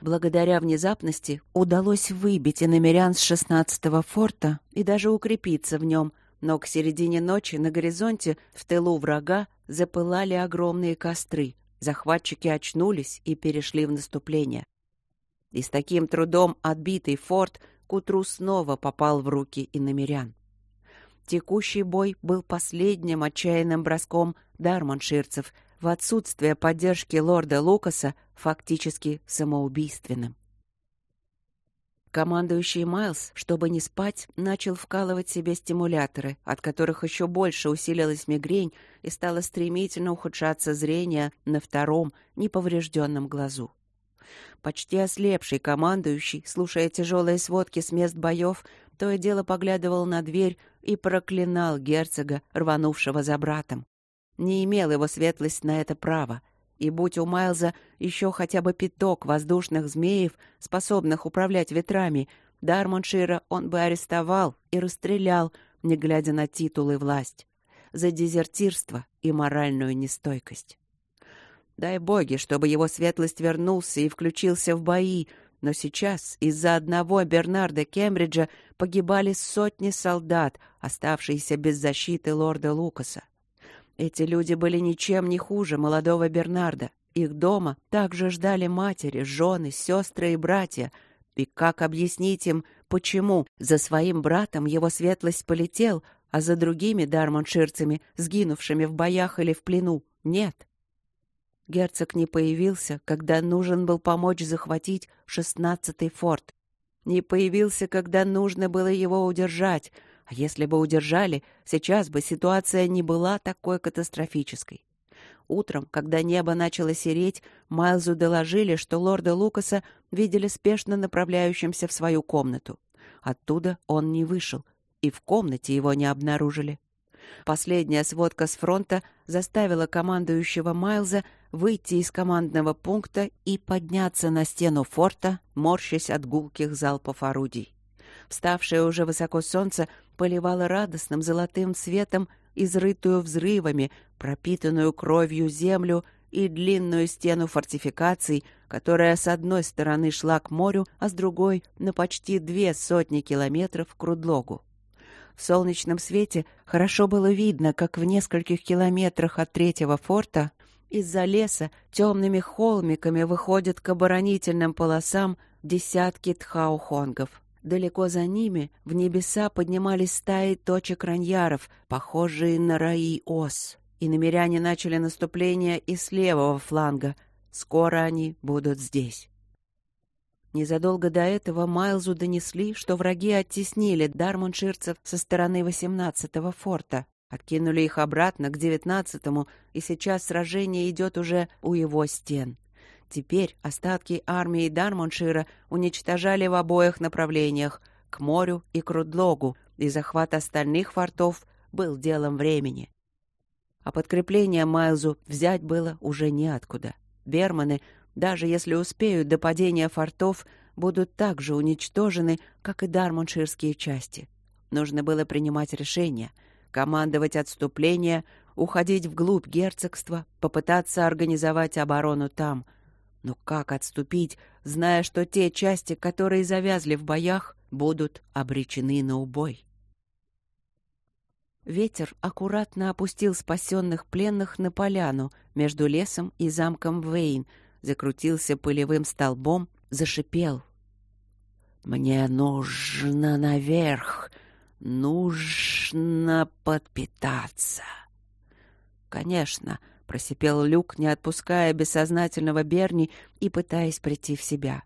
Благодаря внезапности удалось выбить иномерян с 16-го форта и даже укрепиться в нем, но к середине ночи на горизонте в тылу врага запылали огромные костры, захватчики очнулись и перешли в наступление. И с таким трудом отбитый форт к утру снова попал в руки иномерян. Текущий бой был последним отчаянным броском дарманширцев в отсутствие поддержки лорда Лукаса фактически самоубийственным. Командующий Майлз, чтобы не спать, начал вкалывать себе стимуляторы, от которых еще больше усилилась мигрень и стало стремительно ухудшаться зрение на втором, неповрежденном глазу. Почти ослепший командующий, слушая тяжелые сводки с мест боев, то и дело поглядывал на дверь и проклинал герцога, рванувшего за братом. Не имел его светлость на это права — и будь у Майлза еще хотя бы пяток воздушных змеев, способных управлять ветрами, Дармоншира он бы арестовал и расстрелял, не глядя на титул и власть, за дезертирство и моральную нестойкость. Дай боги, чтобы его светлость вернулся и включился в бои, но сейчас из-за одного Бернарда Кембриджа погибали сотни солдат, оставшиеся без защиты лорда Лукаса. Эти люди были ничем не хуже молодого Бернарда. Их дома также ждали матери, жены, сестры и братья. И как объяснить им, почему за своим братом его светлость полетел, а за другими дармонширцами, сгинувшими в боях или в плену, нет? Герцог не появился, когда нужен был помочь захватить шестнадцатый форт. Не появился, когда нужно было его удержать — а если бы удержали, сейчас бы ситуация не была такой катастрофической. Утром, когда небо начало сереть, Майлзу доложили, что лорда Лукаса видели спешно направляющимся в свою комнату. Оттуда он не вышел, и в комнате его не обнаружили. Последняя сводка с фронта заставила командующего Майлза выйти из командного пункта и подняться на стену форта, морщась от гулких залпов орудий. Вставшее уже высоко солнце поливало радостным золотым светом изрытую взрывами, пропитанную кровью землю и длинную стену фортификаций, которая с одной стороны шла к морю, а с другой — на почти две сотни километров к Рудлогу. В солнечном свете хорошо было видно, как в нескольких километрах от третьего форта из-за леса темными холмиками выходят к оборонительным полосам десятки тхаухонгов. Далеко за ними в небеса поднимались стаи точек раньяров, похожие на раи ос. И намеряне начали наступление и с левого фланга. Скоро они будут здесь. Незадолго до этого Майлзу донесли, что враги оттеснили дармунширцев со стороны 18-го форта, откинули их обратно к 19-му, и сейчас сражение идет уже у его стен. Теперь остатки армии Дармоншира уничтожали в обоих направлениях, к морю и к Рудлогу, и захват остальных фортов был делом времени. А подкрепление Майлзу взять было уже неоткуда. Берманы, даже если успеют до падения фортов, будут так же уничтожены, как и дармонширские части. Нужно было принимать решение, командовать отступление, уходить вглубь герцогства, попытаться организовать оборону там — но как отступить, зная, что те части, которые завязли в боях, будут обречены на убой? Ветер аккуратно опустил спасенных пленных на поляну между лесом и замком Вейн, закрутился пылевым столбом, зашипел. «Мне нужно наверх, нужно подпитаться». Конечно, —— просипел Люк, не отпуская бессознательного Берни и пытаясь прийти в себя.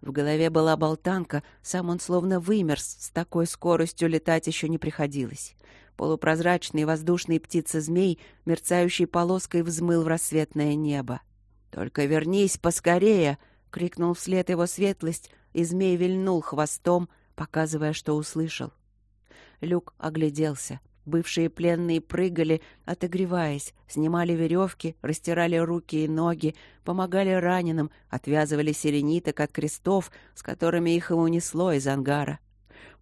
В голове была болтанка, сам он словно вымерз, с такой скоростью летать еще не приходилось. Полупрозрачный воздушный птица-змей, мерцающей полоской, взмыл в рассветное небо. «Только вернись поскорее!» — крикнул вслед его светлость, и змей вильнул хвостом, показывая, что услышал. Люк огляделся — Бывшие пленные прыгали, отогреваясь, снимали веревки, растирали руки и ноги, помогали раненым, отвязывали сирениток от крестов, с которыми их и унесло из ангара.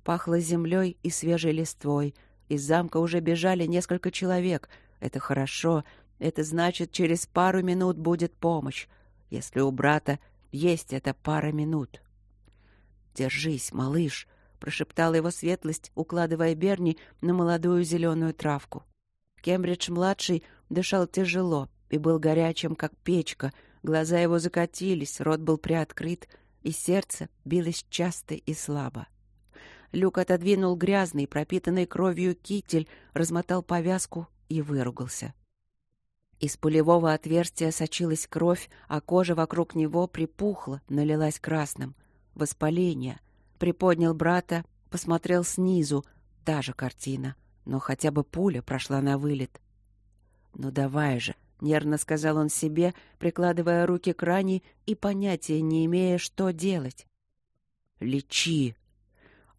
Пахло землей и свежей листвой. Из замка уже бежали несколько человек. Это хорошо. Это значит, через пару минут будет помощь. Если у брата есть эта пара минут. «Держись, малыш!» Прошептала его светлость, укладывая Берни на молодую зеленую травку. Кембридж-младший дышал тяжело и был горячим, как печка, глаза его закатились, рот был приоткрыт, и сердце билось часто и слабо. Люк отодвинул грязный, пропитанный кровью китель, размотал повязку и выругался. Из пулевого отверстия сочилась кровь, а кожа вокруг него припухла, налилась красным. Воспаление — Приподнял брата, посмотрел снизу. Та же картина, но хотя бы пуля прошла на вылет. «Ну давай же!» — нервно сказал он себе, прикладывая руки к ране и понятия не имея, что делать. «Лечи!»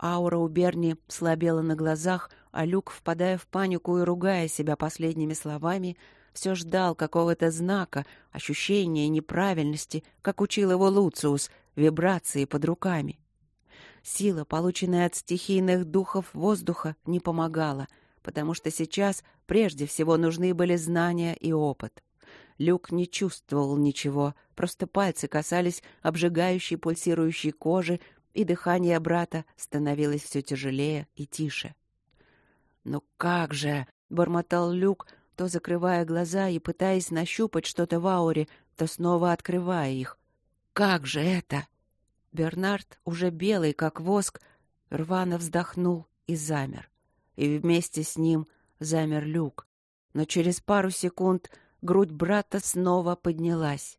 Аура у Берни слабела на глазах, а Люк, впадая в панику и ругая себя последними словами, все ждал какого-то знака, ощущения неправильности, как учил его Луциус, вибрации под руками. Сила, полученная от стихийных духов воздуха, не помогала, потому что сейчас прежде всего нужны были знания и опыт. Люк не чувствовал ничего, просто пальцы касались обжигающей пульсирующей кожи, и дыхание брата становилось все тяжелее и тише. «Ну как же!» — бормотал Люк, то закрывая глаза и пытаясь нащупать что-то в ауре, то снова открывая их. «Как же это?» Бернард, уже белый, как воск, рвано вздохнул и замер. И вместе с ним замер люк. Но через пару секунд грудь брата снова поднялась.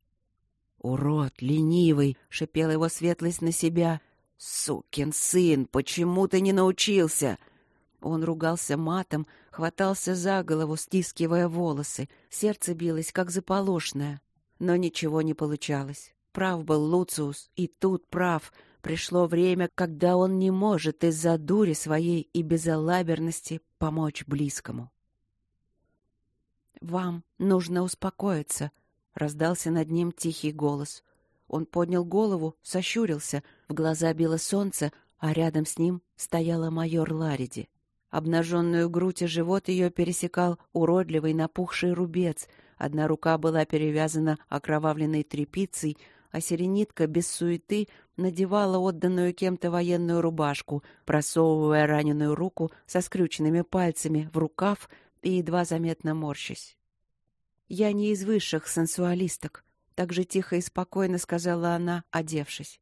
«Урод, ленивый!» — шипел его светлость на себя. «Сукин сын, почему ты не научился?» Он ругался матом, хватался за голову, стискивая волосы. Сердце билось, как заполошное. Но ничего не получалось. Прав был Луциус, и тут прав. Пришло время, когда он не может из-за дури своей и безалаберности помочь близкому. «Вам нужно успокоиться», — раздался над ним тихий голос. Он поднял голову, сощурился, в глаза било солнце, а рядом с ним стояла майор Лариди. Обнаженную грудь и живот ее пересекал уродливый напухший рубец. Одна рука была перевязана окровавленной тряпицей, а серенитка без суеты надевала отданную кем-то военную рубашку, просовывая раненую руку со скрюченными пальцами в рукав и едва заметно морщась. «Я не из высших сенсуалисток», — так же тихо и спокойно сказала она, одевшись.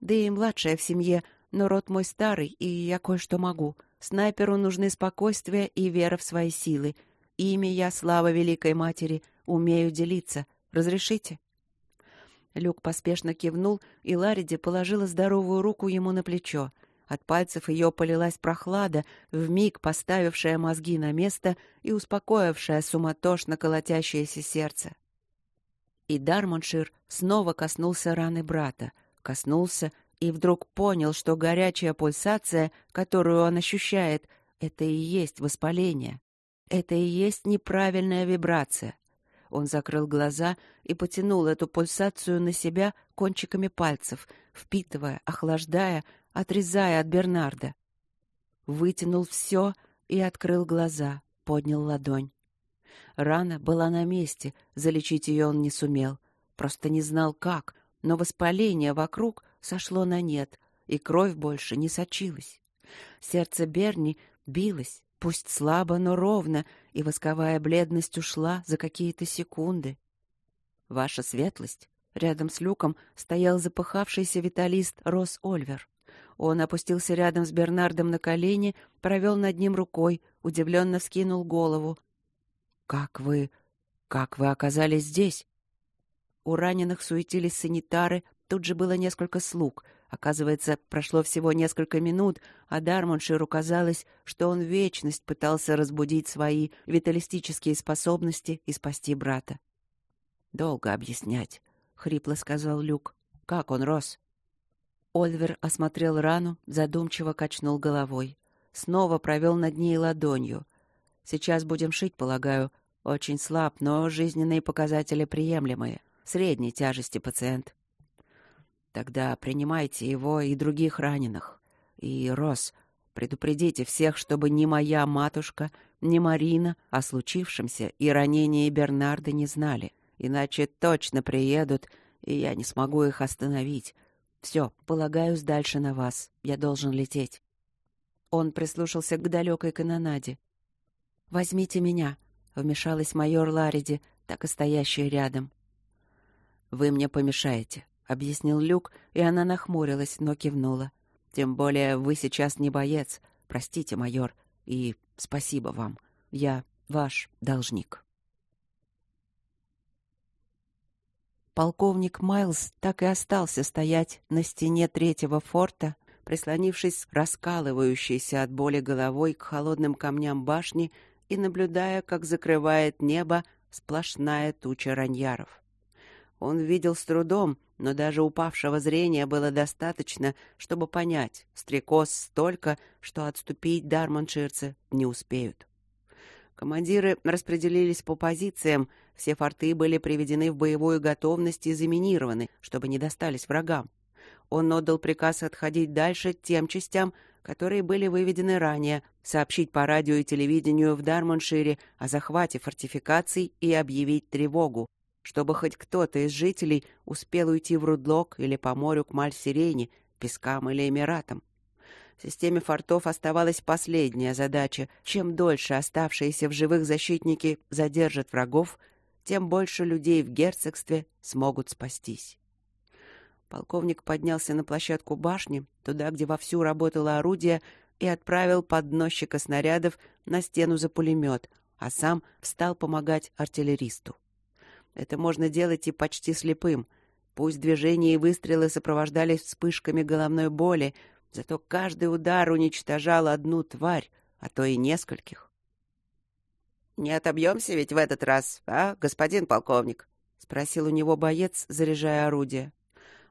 «Да и младшая в семье, но род мой старый, и я кое-что могу. Снайперу нужны спокойствие и вера в свои силы. Ими я, слава Великой Матери, умею делиться. Разрешите?» Люк поспешно кивнул, и Лариди положила здоровую руку ему на плечо. От пальцев ее полилась прохлада, вмиг поставившая мозги на место и успокоившая суматошно колотящееся сердце. И Дармоншир снова коснулся раны брата, коснулся и вдруг понял, что горячая пульсация, которую он ощущает, это и есть воспаление. Это и есть неправильная вибрация. Он закрыл глаза и потянул эту пульсацию на себя кончиками пальцев, впитывая, охлаждая, отрезая от Бернарда. Вытянул все и открыл глаза, поднял ладонь. Рана была на месте, залечить ее он не сумел. Просто не знал, как, но воспаление вокруг сошло на нет, и кровь больше не сочилась. Сердце Берни билось, пусть слабо, но ровно, и восковая бледность ушла за какие-то секунды. «Ваша светлость!» Рядом с люком стоял запыхавшийся виталист Рос Ольвер. Он опустился рядом с Бернардом на колени, провел над ним рукой, удивленно скинул голову. «Как вы... как вы оказались здесь?» У раненых суетились санитары, Тут же было несколько слуг. Оказывается, прошло всего несколько минут, а Дармонширу казалось, что он вечность пытался разбудить свои виталистические способности и спасти брата. «Долго объяснять», — хрипло сказал Люк. «Как он рос?» Ольвер осмотрел рану, задумчиво качнул головой. Снова провел над ней ладонью. «Сейчас будем шить, полагаю. Очень слаб, но жизненные показатели приемлемые. Средней тяжести пациент. Тогда принимайте его и других раненых. И, Рос, предупредите всех, чтобы ни моя матушка, ни Марина о случившемся и ранении Бернарда не знали. Иначе точно приедут, и я не смогу их остановить. Все, полагаюсь дальше на вас. Я должен лететь. Он прислушался к далекой канонаде. «Возьмите меня», — вмешалась майор Лариди, так и стоящая рядом. «Вы мне помешаете», — объяснил Люк, и она нахмурилась, но кивнула. «Тем более вы сейчас не боец. Простите, майор, и спасибо вам. Я ваш должник». Полковник Майлз так и остался стоять на стене третьего форта, прислонившись раскалывающейся от боли головой к холодным камням башни и наблюдая, как закрывает небо сплошная туча раньяров. Он видел с трудом, но даже упавшего зрения было достаточно, чтобы понять, стрекоз столько, что отступить дарманширцы не успеют. Командиры распределились по позициям, все форты были приведены в боевую готовность и заминированы, чтобы не достались врагам. Он отдал приказ отходить дальше тем частям, которые были выведены ранее, сообщить по радио и телевидению в Дармоншире о захвате фортификаций и объявить тревогу чтобы хоть кто-то из жителей успел уйти в Рудлок или по морю к Маль-Сирене, Пескам или Эмиратам. В системе фортов оставалась последняя задача. Чем дольше оставшиеся в живых защитники задержат врагов, тем больше людей в герцогстве смогут спастись. Полковник поднялся на площадку башни, туда, где вовсю работало орудие, и отправил подносчика снарядов на стену за пулемет, а сам встал помогать артиллеристу. Это можно делать и почти слепым. Пусть движения и выстрелы сопровождались вспышками головной боли, зато каждый удар уничтожал одну тварь, а то и нескольких. «Не отобьемся ведь в этот раз, а, господин полковник?» — спросил у него боец, заряжая орудие.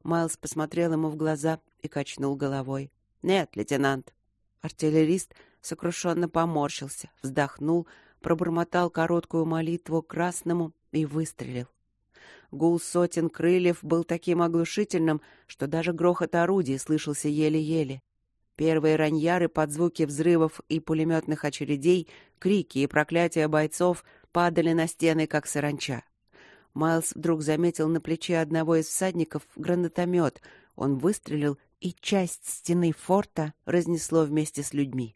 Майлз посмотрел ему в глаза и качнул головой. «Нет, лейтенант». Артиллерист сокрушенно поморщился, вздохнул, пробормотал короткую молитву красному и выстрелил. Гул сотен крыльев был таким оглушительным, что даже грохот орудий слышался еле-еле. Первые раньяры под звуки взрывов и пулеметных очередей, крики и проклятия бойцов падали на стены, как саранча. Майлз вдруг заметил на плече одного из всадников гранатомет. Он выстрелил, и часть стены форта разнесло вместе с людьми.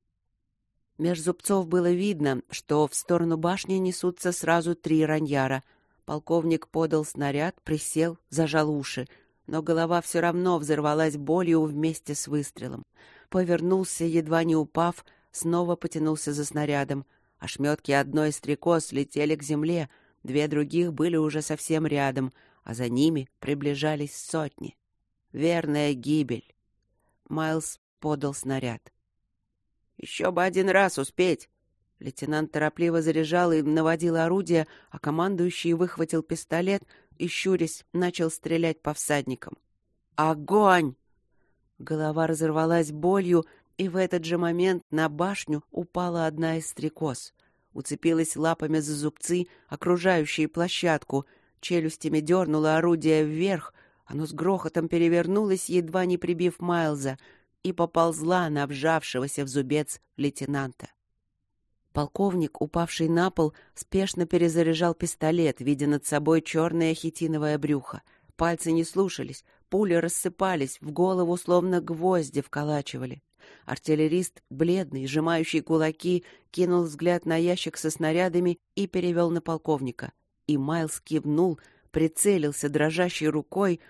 Меж зубцов было видно, что в сторону башни несутся сразу три раньяра. Полковник подал снаряд, присел, зажал уши, но голова все равно взорвалась болью вместе с выстрелом. Повернулся, едва не упав, снова потянулся за снарядом. Ошметки одной стрекоз летели к земле, две других были уже совсем рядом, а за ними приближались сотни. Верная гибель. Майлз подал снаряд. Еще бы один раз успеть. Лейтенант торопливо заряжал и наводил орудие, а командующий выхватил пистолет и, щурясь, начал стрелять по всадникам. «Огонь!» Голова разорвалась болью, и в этот же момент на башню упала одна из стрекоз. Уцепилась лапами за зубцы, окружающие площадку, челюстями дернула орудие вверх, оно с грохотом перевернулось, едва не прибив Майлза — и поползла на вжавшегося в зубец лейтенанта. Полковник, упавший на пол, спешно перезаряжал пистолет, видя над собой черное хитиновое брюхо. Пальцы не слушались, пули рассыпались, в голову словно гвозди вколачивали. Артиллерист, бледный, сжимающий кулаки, кинул взгляд на ящик со снарядами и перевел на полковника. И Майлз кивнул, прицелился дрожащей рукой,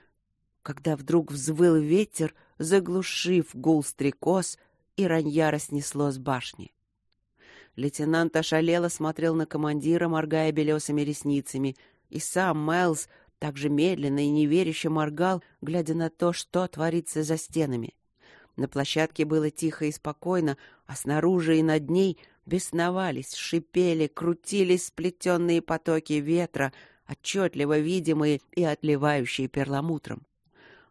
когда вдруг взвыл ветер, заглушив гул стрекоз, и раньяра снесло с башни. Лейтенант ошалело смотрел на командира, моргая белесыми ресницами, и сам Мэлс также медленно и неверяще моргал, глядя на то, что творится за стенами. На площадке было тихо и спокойно, а снаружи и над ней бесновались, шипели, крутились сплетенные потоки ветра, отчетливо видимые и отливающие перламутром.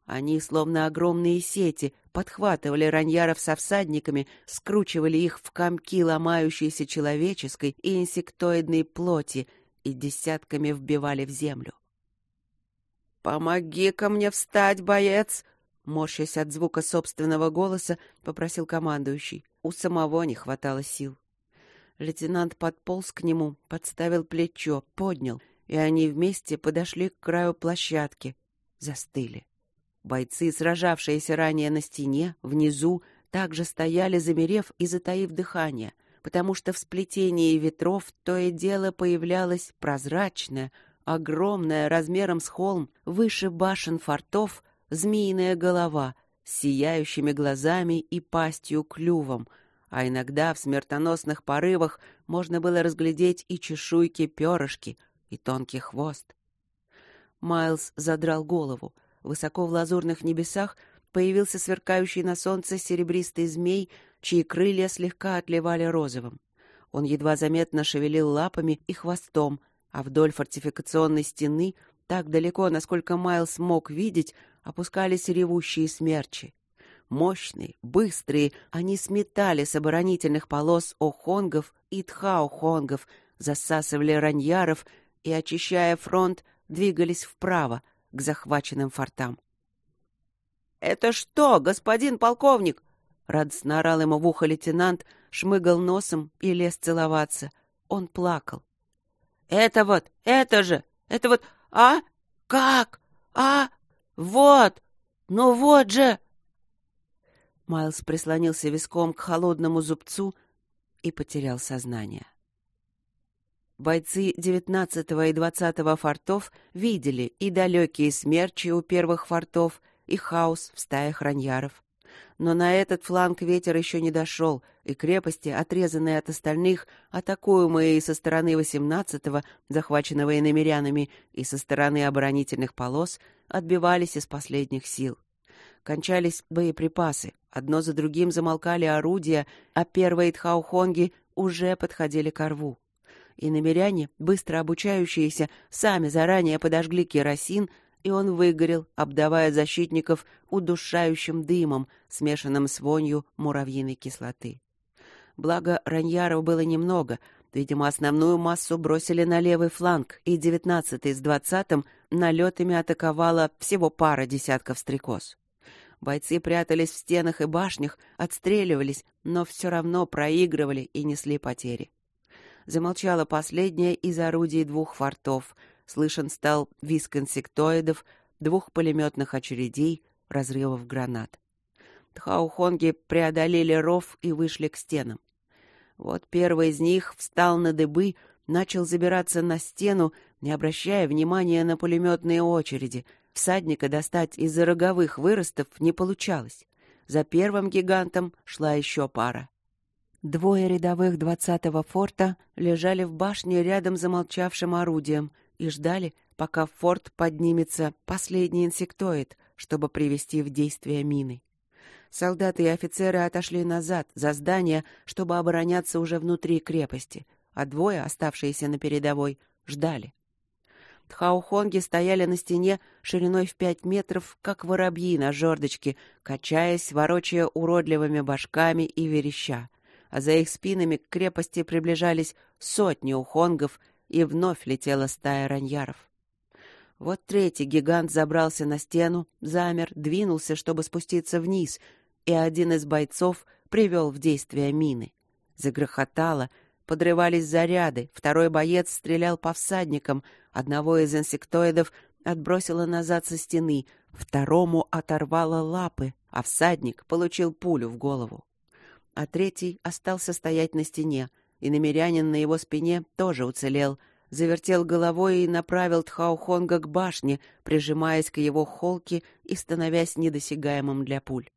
Они, словно огромные сети, подхватывали раньяров со всадниками, скручивали их в комки ломающейся человеческой и инсектоидной плоти и десятками вбивали в землю. «Помоги-ка мне встать, боец!» Морщась от звука собственного голоса, попросил командующий. У самого не хватало сил. Лейтенант подполз к нему, подставил плечо, поднял, и они вместе подошли к краю площадки. Застыли. Бойцы, сражавшиеся ранее на стене, внизу, также стояли, замерев и затаив дыхание, потому что в сплетении ветров то и дело появлялась прозрачная, огромная, размером с холм, выше башен фортов, змеиная голова с сияющими глазами и пастью-клювом, а иногда в смертоносных порывах можно было разглядеть и чешуйки-перышки, и тонкий хвост. Майлз задрал голову — Высоко в лазурных небесах появился сверкающий на солнце серебристый змей, чьи крылья слегка отливали розовым. Он едва заметно шевелил лапами и хвостом, а вдоль фортификационной стены, так далеко, насколько Майлз мог видеть, опускались ревущие смерчи. Мощные, быстрые, они сметали с оборонительных полос охонгов и тхаохонгов, засасывали раньяров и, очищая фронт, двигались вправо — к захваченным фортам. «Это что, господин полковник?» Радостно орал ему в ухо лейтенант, шмыгал носом и лез целоваться. Он плакал. «Это вот, это же, это вот, а? Как? А? Вот! Ну вот же!» Майлз прислонился виском к холодному зубцу и потерял сознание. Бойцы 19 и 20 фортов видели и далекие смерчи у первых фортов, и хаос в стаях раньяров. Но на этот фланг ветер еще не дошел, и крепости, отрезанные от остальных, атакуемые со стороны 18-го, захваченного иномерянами, и со стороны оборонительных полос, отбивались из последних сил. Кончались боеприпасы, Одно за другим замолкали орудия, а первые тхаухонги уже подходили к рву. И намеряне, быстро обучающиеся, сами заранее подожгли керосин, и он выгорел, обдавая защитников удушающим дымом, смешанным с вонью муравьиной кислоты. Благо, раньяров было немного, видимо, основную массу бросили на левый фланг, и девятнадцатый с двадцатым налетами атаковала всего пара десятков стрекоз. Бойцы прятались в стенах и башнях, отстреливались, но все равно проигрывали и несли потери. Замолчала последняя из орудий двух фортов. Слышен стал виск инсектоидов, двух пулеметных очередей, разрывов гранат. Тхаухонги преодолели ров и вышли к стенам. Вот первый из них встал на дыбы, начал забираться на стену, не обращая внимания на пулеметные очереди — Всадника достать из-за роговых выростов не получалось. За первым гигантом шла еще пара. Двое рядовых двадцатого форта лежали в башне рядом с замолчавшим орудием и ждали, пока в форт поднимется последний инсектоид, чтобы привести в действие мины. Солдаты и офицеры отошли назад, за здание, чтобы обороняться уже внутри крепости, а двое, оставшиеся на передовой, ждали. Тхаухонги стояли на стене шириной в пять метров, как воробьи на жердочке, качаясь, ворочая уродливыми башками и вереща. А за их спинами к крепости приближались сотни ухонгов, и вновь летела стая раньяров. Вот третий гигант забрался на стену, замер, двинулся, чтобы спуститься вниз, и один из бойцов привел в действие мины. Загрохотало, подрывались заряды, второй боец стрелял по всадникам — Одного из инсектоидов отбросило назад со стены, второму оторвало лапы, а всадник получил пулю в голову. А третий остался стоять на стене, и намерянин на его спине тоже уцелел, завертел головой и направил Тхаухонга к башне, прижимаясь к его холке и становясь недосягаемым для пуль.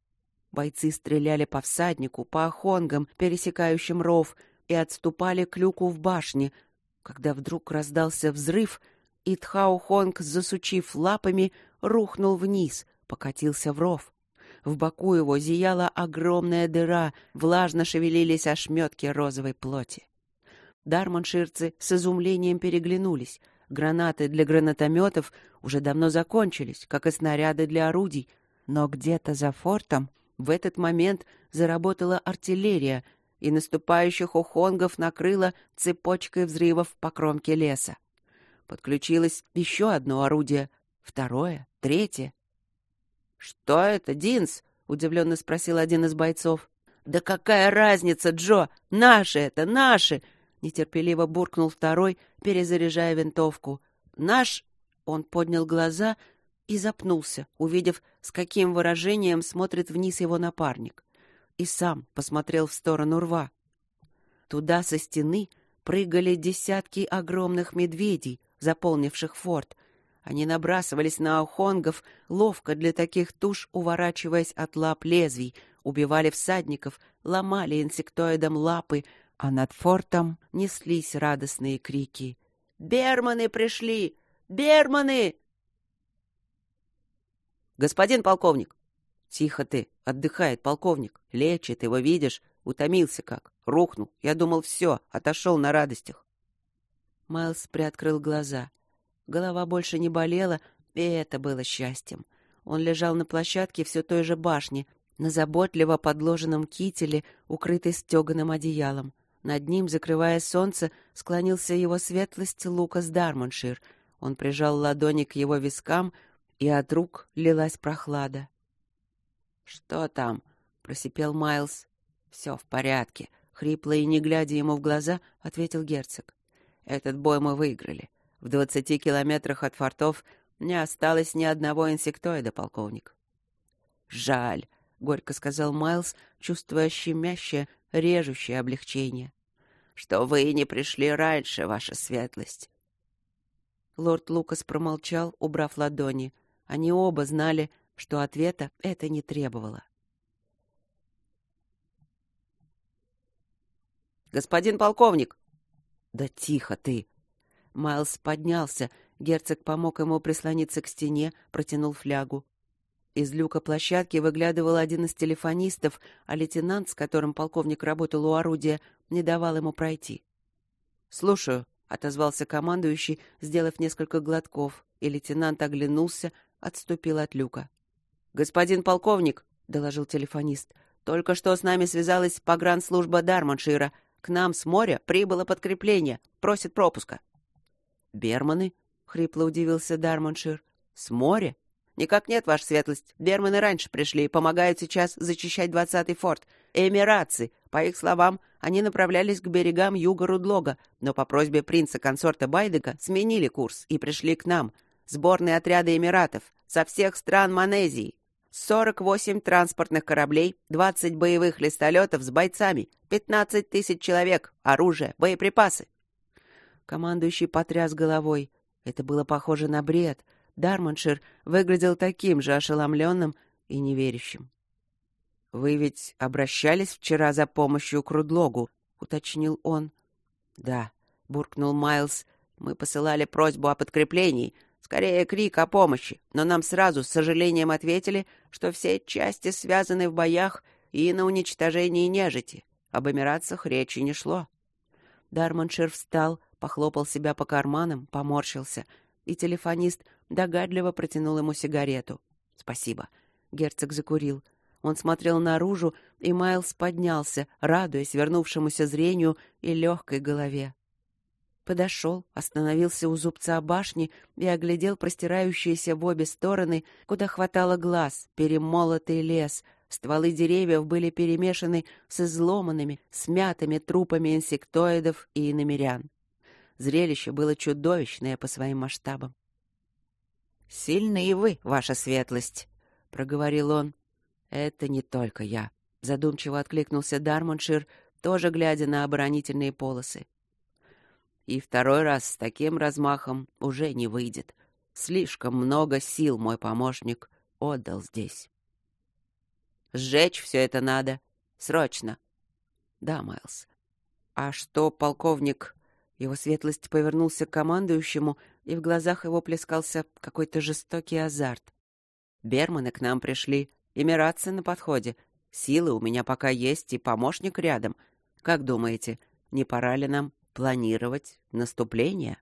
Бойцы стреляли по всаднику, по охонгам, пересекающим ров, и отступали к люку в башне, когда вдруг раздался взрыв, и Тхао-Хонг, засучив лапами, рухнул вниз, покатился в ров. В боку его зияла огромная дыра, влажно шевелились ошметки розовой плоти. Дарманширцы с изумлением переглянулись. Гранаты для гранатометов уже давно закончились, как и снаряды для орудий. Но где-то за фортом в этот момент заработала артиллерия, и наступающих ухонгов накрыла цепочкой взрывов по кромке леса. Подключилось еще одно орудие, второе, третье. «Что это, Динс?» — удивленно спросил один из бойцов. «Да какая разница, Джо? Наши это, наши!» — нетерпеливо буркнул второй, перезаряжая винтовку. «Наш...» — он поднял глаза и запнулся, увидев, с каким выражением смотрит вниз его напарник. И сам посмотрел в сторону рва. Туда со стены прыгали десятки огромных медведей, заполнивших форт. Они набрасывались на охонгов, ловко для таких туш уворачиваясь от лап лезвий, убивали всадников, ломали инсектоидом лапы, а над фортом неслись радостные крики. «Берманы пришли! Берманы!» «Господин полковник!» «Тихо ты! Отдыхает полковник! Лечит, его видишь? Утомился как! Рухнул! Я думал, все, отошел на радостях!» Майлз приоткрыл глаза. Голова больше не болела, и это было счастьем. Он лежал на площадке все той же башни, на заботливо подложенном кителе, укрытый стеганым одеялом. Над ним, закрывая солнце, склонился его светлость Лукас Дармоншир. Он прижал ладони к его вискам, и от рук лилась прохлада. «Что там?» — просипел Майлз. «Все в порядке», — хрипло и не глядя ему в глаза, ответил герцог. Этот бой мы выиграли. В двадцати километрах от фортов не осталось ни одного инсектоида, полковник. Жаль, горько сказал Майлз, чувствуя щемящее, режущее облегчение. Что вы не пришли раньше, ваша светлость. Лорд Лукас промолчал, убрав ладони. Они оба знали, что ответа это не требовало. Господин полковник, да тихо ты. Майлз поднялся, герцог помог ему прислониться к стене, протянул флягу. Из люка площадки выглядывал один из телефонистов, а лейтенант, с которым полковник работал у орудия, не давал ему пройти. «Слушаю», — отозвался командующий, сделав несколько глотков, и лейтенант оглянулся, отступил от люка. «Господин полковник», — доложил телефонист, — «только что с нами связалась погранслужба Дармоншира. К нам с моря прибыло подкрепление. Просит пропуска». «Берманы?» — хрипло удивился Дармоншир. «С моря? «Никак нет, ваша светлость. Берманы раньше пришли и помогают сейчас зачищать двадцатый форт. Эмиратцы. По их словам, они направлялись к берегам юга Рудлога, но по просьбе принца-консорта Байдека сменили курс и пришли к нам. Сборные отряды Эмиратов. Со всех стран Манезии. 48 транспортных кораблей, 20 боевых листолетов с бойцами, 15 тысяч человек, оружие, боеприпасы. Командующий потряс головой. Это было похоже на бред — Дармоншир выглядел таким же ошеломленным и неверящим. «Вы ведь обращались вчера за помощью к Рудлогу?» — уточнил он. «Да», — буркнул Майлз. «Мы посылали просьбу о подкреплении, скорее крик о помощи, но нам сразу с сожалением ответили, что все части связаны в боях и на уничтожении нежити. Об эмиратцах речи не шло». Дармоншир встал, похлопал себя по карманам, поморщился, и телефонист догадливо протянул ему сигарету. «Спасибо». Герцог закурил. Он смотрел наружу, и Майлз поднялся, радуясь вернувшемуся зрению и легкой голове. Подошел, остановился у зубца башни и оглядел простирающиеся в обе стороны, куда хватало глаз, перемолотый лес. Стволы деревьев были перемешаны с изломанными, смятыми трупами инсектоидов и иномерян. Зрелище было чудовищное по своим масштабам. «Сильны и вы, ваша светлость», — проговорил он. «Это не только я», — задумчиво откликнулся Дармоншир, тоже глядя на оборонительные полосы. «И второй раз с таким размахом уже не выйдет. Слишком много сил мой помощник отдал здесь». «Сжечь все это надо. Срочно». «Да, Майлз. А что, полковник...» Его светлость повернулся к командующему, и в глазах его плескался какой-то жестокий азарт. «Берманы к нам пришли, эмиратцы на подходе. Силы у меня пока есть и помощник рядом. Как думаете, не пора ли нам планировать наступление?»